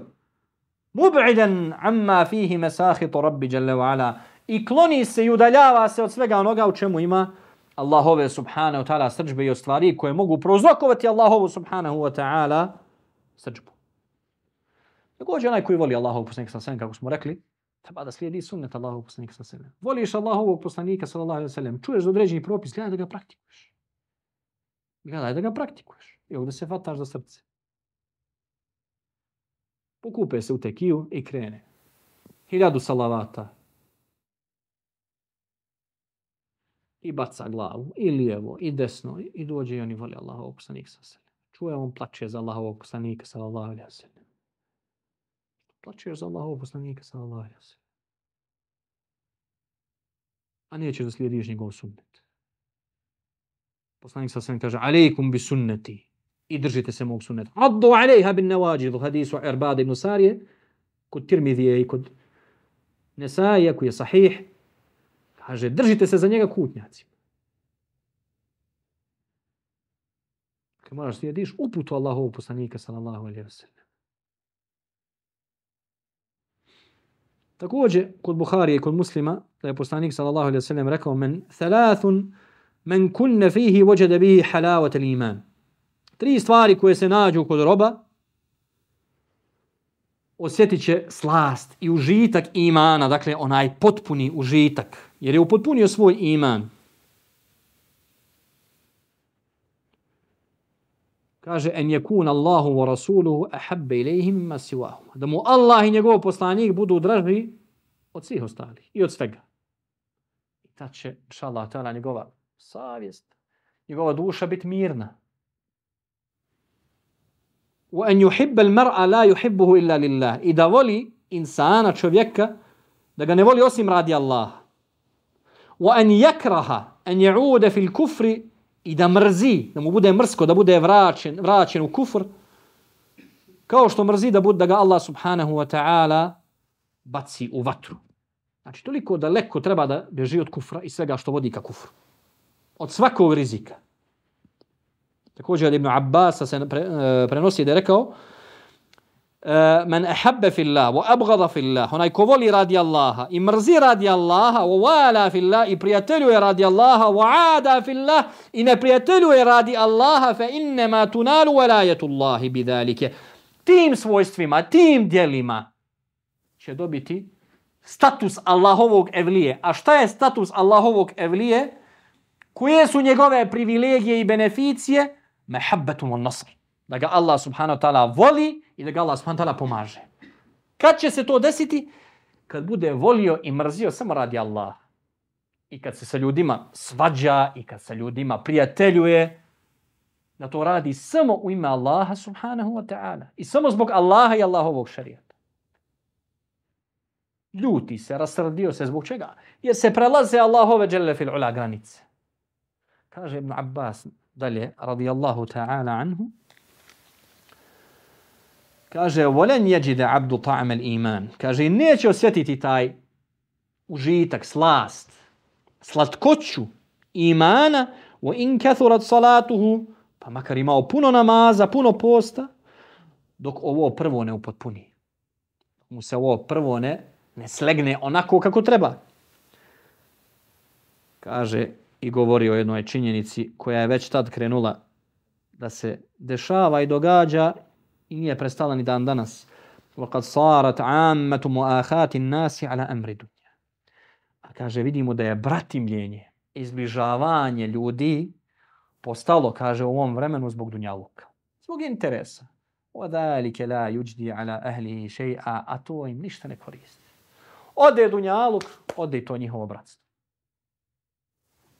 Mub'idan amma fihi mesahitu rabbi jalla wa ala. I kloni se i udaljava se od svega onoga u čemu ima Allahove subhanahu wa ta'ala srđbe i ostvari koje mogu prozrokovati Allahovu subhanahu wa ta'ala srđbu. Također onaj koji voli Allahov poslanika sa kako smo rekli, treba da slijedi sunnet Allahovog poslanika sa sebe. Voliš Allahovog poslanika sallallahu alejhi ve sallam, čuješ za određeni propis, gledaj da ga praktikuješ. Gledaj da ga praktikuješ. I ovdje se fataš za srce. Pokupe se u tekiju i krene. Hiljadu salavata. I baca glavu, i lijevo, i desno, i dođe i oni voli Allahovog poslanika sa sebe. Čuje on plače za Allahovog poslanika sallallahu alejhi ve sallam plaćeš za Allahov poslanika sallallahu alejhi ve sellem. A nećeš da slijediš njegov sunnet. Poslanik sallallahu kaže: "Alejkum bi sunnati." I držite se mog sunneta. Addu alejha bin nawajid, hadisu Irbad ibn Sarije kod Tirmidije i kod Nesaija koji je sahih. Kaže, držite se za njega kutnjaci. Kad moraš slijediš uputu Allahovog poslanika sallallahu alejhi ve sellem. Također, kod Buharije i kod muslima, da je poslanik sallallahu alaihi sallam rekao men thalathun men kunne fihi vođede bihi halavat iman. Tri stvari koje se nađu kod roba, osjetit će slast i užitak imana, dakle onaj potpuni užitak, jer je upotpunio svoj iman. Kaže, en yakun Allahu wa rasuluhu ahabbe ilaihim ma siwahu. Da mu Allah i njegov poslanik budu draži od svih ostalih i od svega. I ta će, inša Allah, ta njegova savjest, njegova duša biti mirna. Wa an yuhibba al-mar'a la yuhibbuhu illa lillah. I da voli insana, čovjeka, da ga ne voli osim radi Allaha. Wa an yakraha an ya'uda fil kufri i da mrzi, da mu bude mrsko, da bude vraćen, vraćen u kufr, kao što mrzi da bude da ga Allah subhanahu wa ta'ala baci u vatru. Znači, toliko daleko treba da beži od kufra i svega što vodi ka kufru. Od svakog rizika. Također Ibn Abbas se pre, e, prenosi da je rekao Eh, men ahabba fillah wa abghada fillah. Onaj ko voli radi Allaha i mrzi radi Allaha wa wala fillah i prijateljuje radi Allaha wa ada fillah i ne prijateljuje radi Allaha fa inna ma tunalu walayatu Allah bidhalika tim svojstvima tim djelima će dobiti status Allahovog evlije. A šta je status Allahovog evlije? Koje su njegove privilegije i beneficije? Mahabbatu wan nasr da ga Allah subhanahu wa ta'ala voli i da ga Allah subhanahu wa ta'ala pomaže. Kad će se to desiti? Kad bude volio i mrzio samo radi Allah. I kad se sa ljudima svađa i kad sa ljudima prijateljuje, da to radi samo u ime Allaha subhanahu wa ta'ala. I samo zbog Allaha i Allahovog šarijata. Ljuti se, rasrdio se zbog čega? Jer se prelaze Allahove dželle fil ula granice. Kaže Ibn Abbas dalje, radijallahu ta'ala anhu, Kaže, volen jeđi da abdu ta'amel iman. Kaže, neće osjetiti taj užitak, slast, slatkoću imana u in kathurat salatuhu, pa makar imao puno namaza, puno posta, dok ovo prvo ne upotpuni. Mu se ovo prvo ne, ne slegne onako kako treba. Kaže i govori o jednoj činjenici koja je već tad krenula da se dešava i događa i nije prestala ni dan danas. وَقَدْ صَارَتْ عَامَّةُ مُؤَخَاتِ النَّاسِ عَلَى أَمْرِ دُنْيَا A kaže, vidimo da je bratimljenje, izbližavanje ljudi postalo, kaže, u ovom vremenu zbog dunjaluka. Zbog interesa. وَذَلِكَ لَا يُجْدِي عَلَى أَهْلِهِ شَيْعَ A to im ništa ne koristi. Ode dunjaluk, ode i to njihovo bratstvo.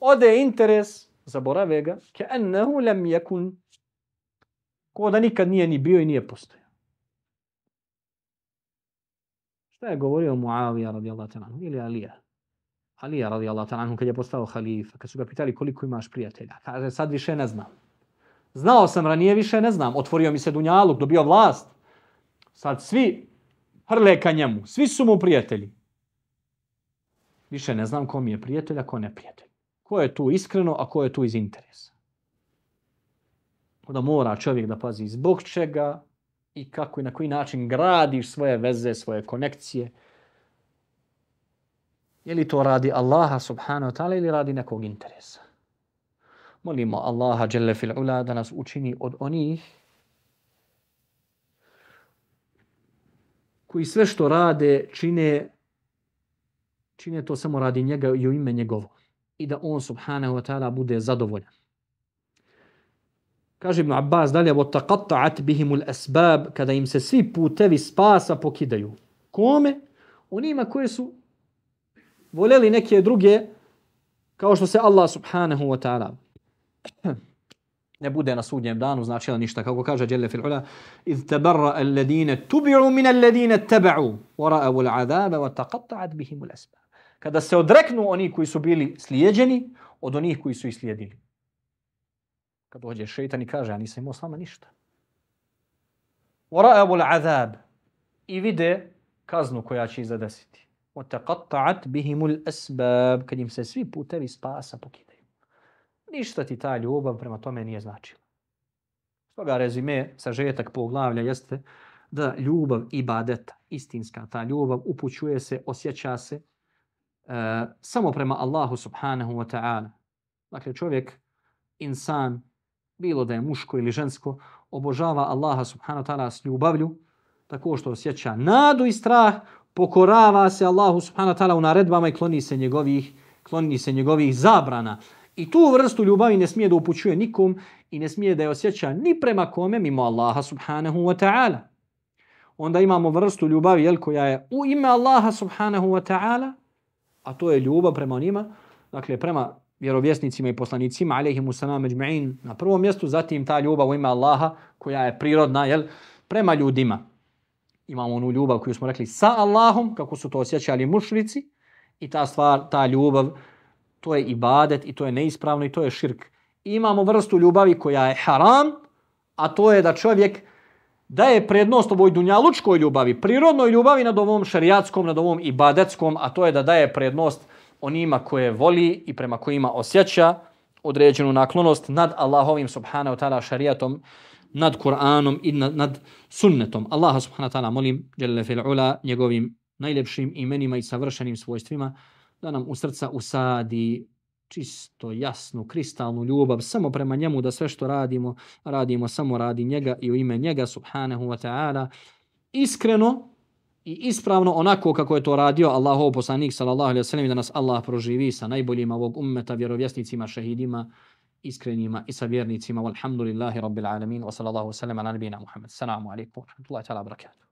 Ode interes, zaborave ga, كَأَنَّهُ لَمْ يَكُنْ Ko da nikad nije ni bio i nije postojao. Šta je govorio Muavija radijallahu ta'ala ili Alija? Alija radijallahu ta'ala kad je postao halifa, kad su ga pitali koliko imaš prijatelja. Kaže, sad više ne znam. Znao sam ranije, više ne znam. Otvorio mi se dunjaluk, dobio vlast. Sad svi hrle ka njemu, svi su mu prijatelji. Više ne znam ko mi je prijatelj, a ko ne prijatelj. Ko je tu iskreno, a ko je tu iz interesa. Da mora čovjek da pazi zbog čega i kako i na koji način gradiš svoje veze, svoje konekcije. Je li to radi Allaha subhanahu wa ta'ala ili radi nekog interesa? Molimo Allaha Jelle fil ula da nas učini od onih koji sve što rade čine čine to samo radi njega i u ime njegovo. I da on subhanahu wa ta'ala bude zadovoljan Kaže Ibn Abbas dalje, وَتَقَطَّعَتْ بِهِمُ الْأَسْبَابِ Kada im se svi putevi spasa pokidaju. Kome? Onima koje su voljeli neke druge, kao što se Allah subhanahu wa ta'ala ne bude na sudnjem danu, znači li ništa. Kako kaže Jelle fil ula, إِذْ تَبَرَّ الَّذِينَ تُبِعُوا مِنَ الَّذِينَ تَبَعُوا وَرَأَوُوا الْعَذَابَ وَتَقَطَّعَتْ بِهِمُ الْأَسْبَابِ Kada se odreknu oni koji su bili slijedjeni od onih koji su ih slijedili. Kad dođe šeitan i kaže, ja nisam imao s vama ništa. وَرَأَوُوا الْعَذَابَ I vide kaznu koja će ih zadesiti. وَتَقَطَّعَتْ بِهِمُ الْأَسْبَابِ Kad im se svi putevi spasa pokidaju. Ništa ti ta ljubav prema tome nije značila. Stoga rezime, sažetak poglavlja jeste da ljubav ibadeta, istinska ta ljubav, upućuje se, osjeća se uh, samo prema Allahu subhanahu wa ta'ala. Dakle, čovjek, insan, bilo da je muško ili žensko, obožava Allaha subhanahu wa ta'ala s ljubavlju, tako što osjeća nadu i strah, pokorava se Allahu subhanahu wa ta'ala u naredbama i kloni se njegovih, kloni se njegovih zabrana. I tu vrstu ljubavi ne smije da upućuje nikom i ne smije da je osjeća ni prema kome mimo Allaha subhanahu wa ta'ala. Onda imamo vrstu ljubavi jel, koja je u ime Allaha subhanahu wa ta'ala, a to je ljubav prema njima, dakle prema vjerovjesnicima i poslanicima, alaihimu salam ajma'in, na prvom mjestu, zatim ta ljubav u ime Allaha, koja je prirodna, jel, prema ljudima. Imamo onu ljubav koju smo rekli sa Allahom, kako su to osjećali mušrici, i ta stvar, ta ljubav, to je ibadet i to je neispravno i to je širk. I imamo vrstu ljubavi koja je haram, a to je da čovjek daje prednost ovoj dunjalučkoj ljubavi, prirodnoj ljubavi nad ovom šariatskom, nad ovom ibadetskom, a to je da daje prednost onima koje voli i prema kojima osjeća određenu naklonost nad Allahovim subhanahu wa ta'ala šariatom, nad Kur'anom i nad, nad sunnetom. Allaha subhanahu wa ta'ala molim, jelle fil ula, njegovim najljepšim imenima i savršenim svojstvima, da nam u srca usadi čisto, jasnu, kristalnu ljubav samo prema njemu da sve što radimo, radimo samo radi njega i u ime njega, subhanahu wa ta'ala, iskreno i ispravno onako kako je to radio Allahov poslanik sallallahu alejhi ve sellem da nas Allah proživi sa najboljim ovog ummeta vjerovjesnicima šehidima iskrenima i sa vjernicima walhamdulillahi rabbil alamin wa sallallahu alejhi ve sellem ala nabina Muhammad. Assalamu alejkum wa rahmatullahi wa barakatuh.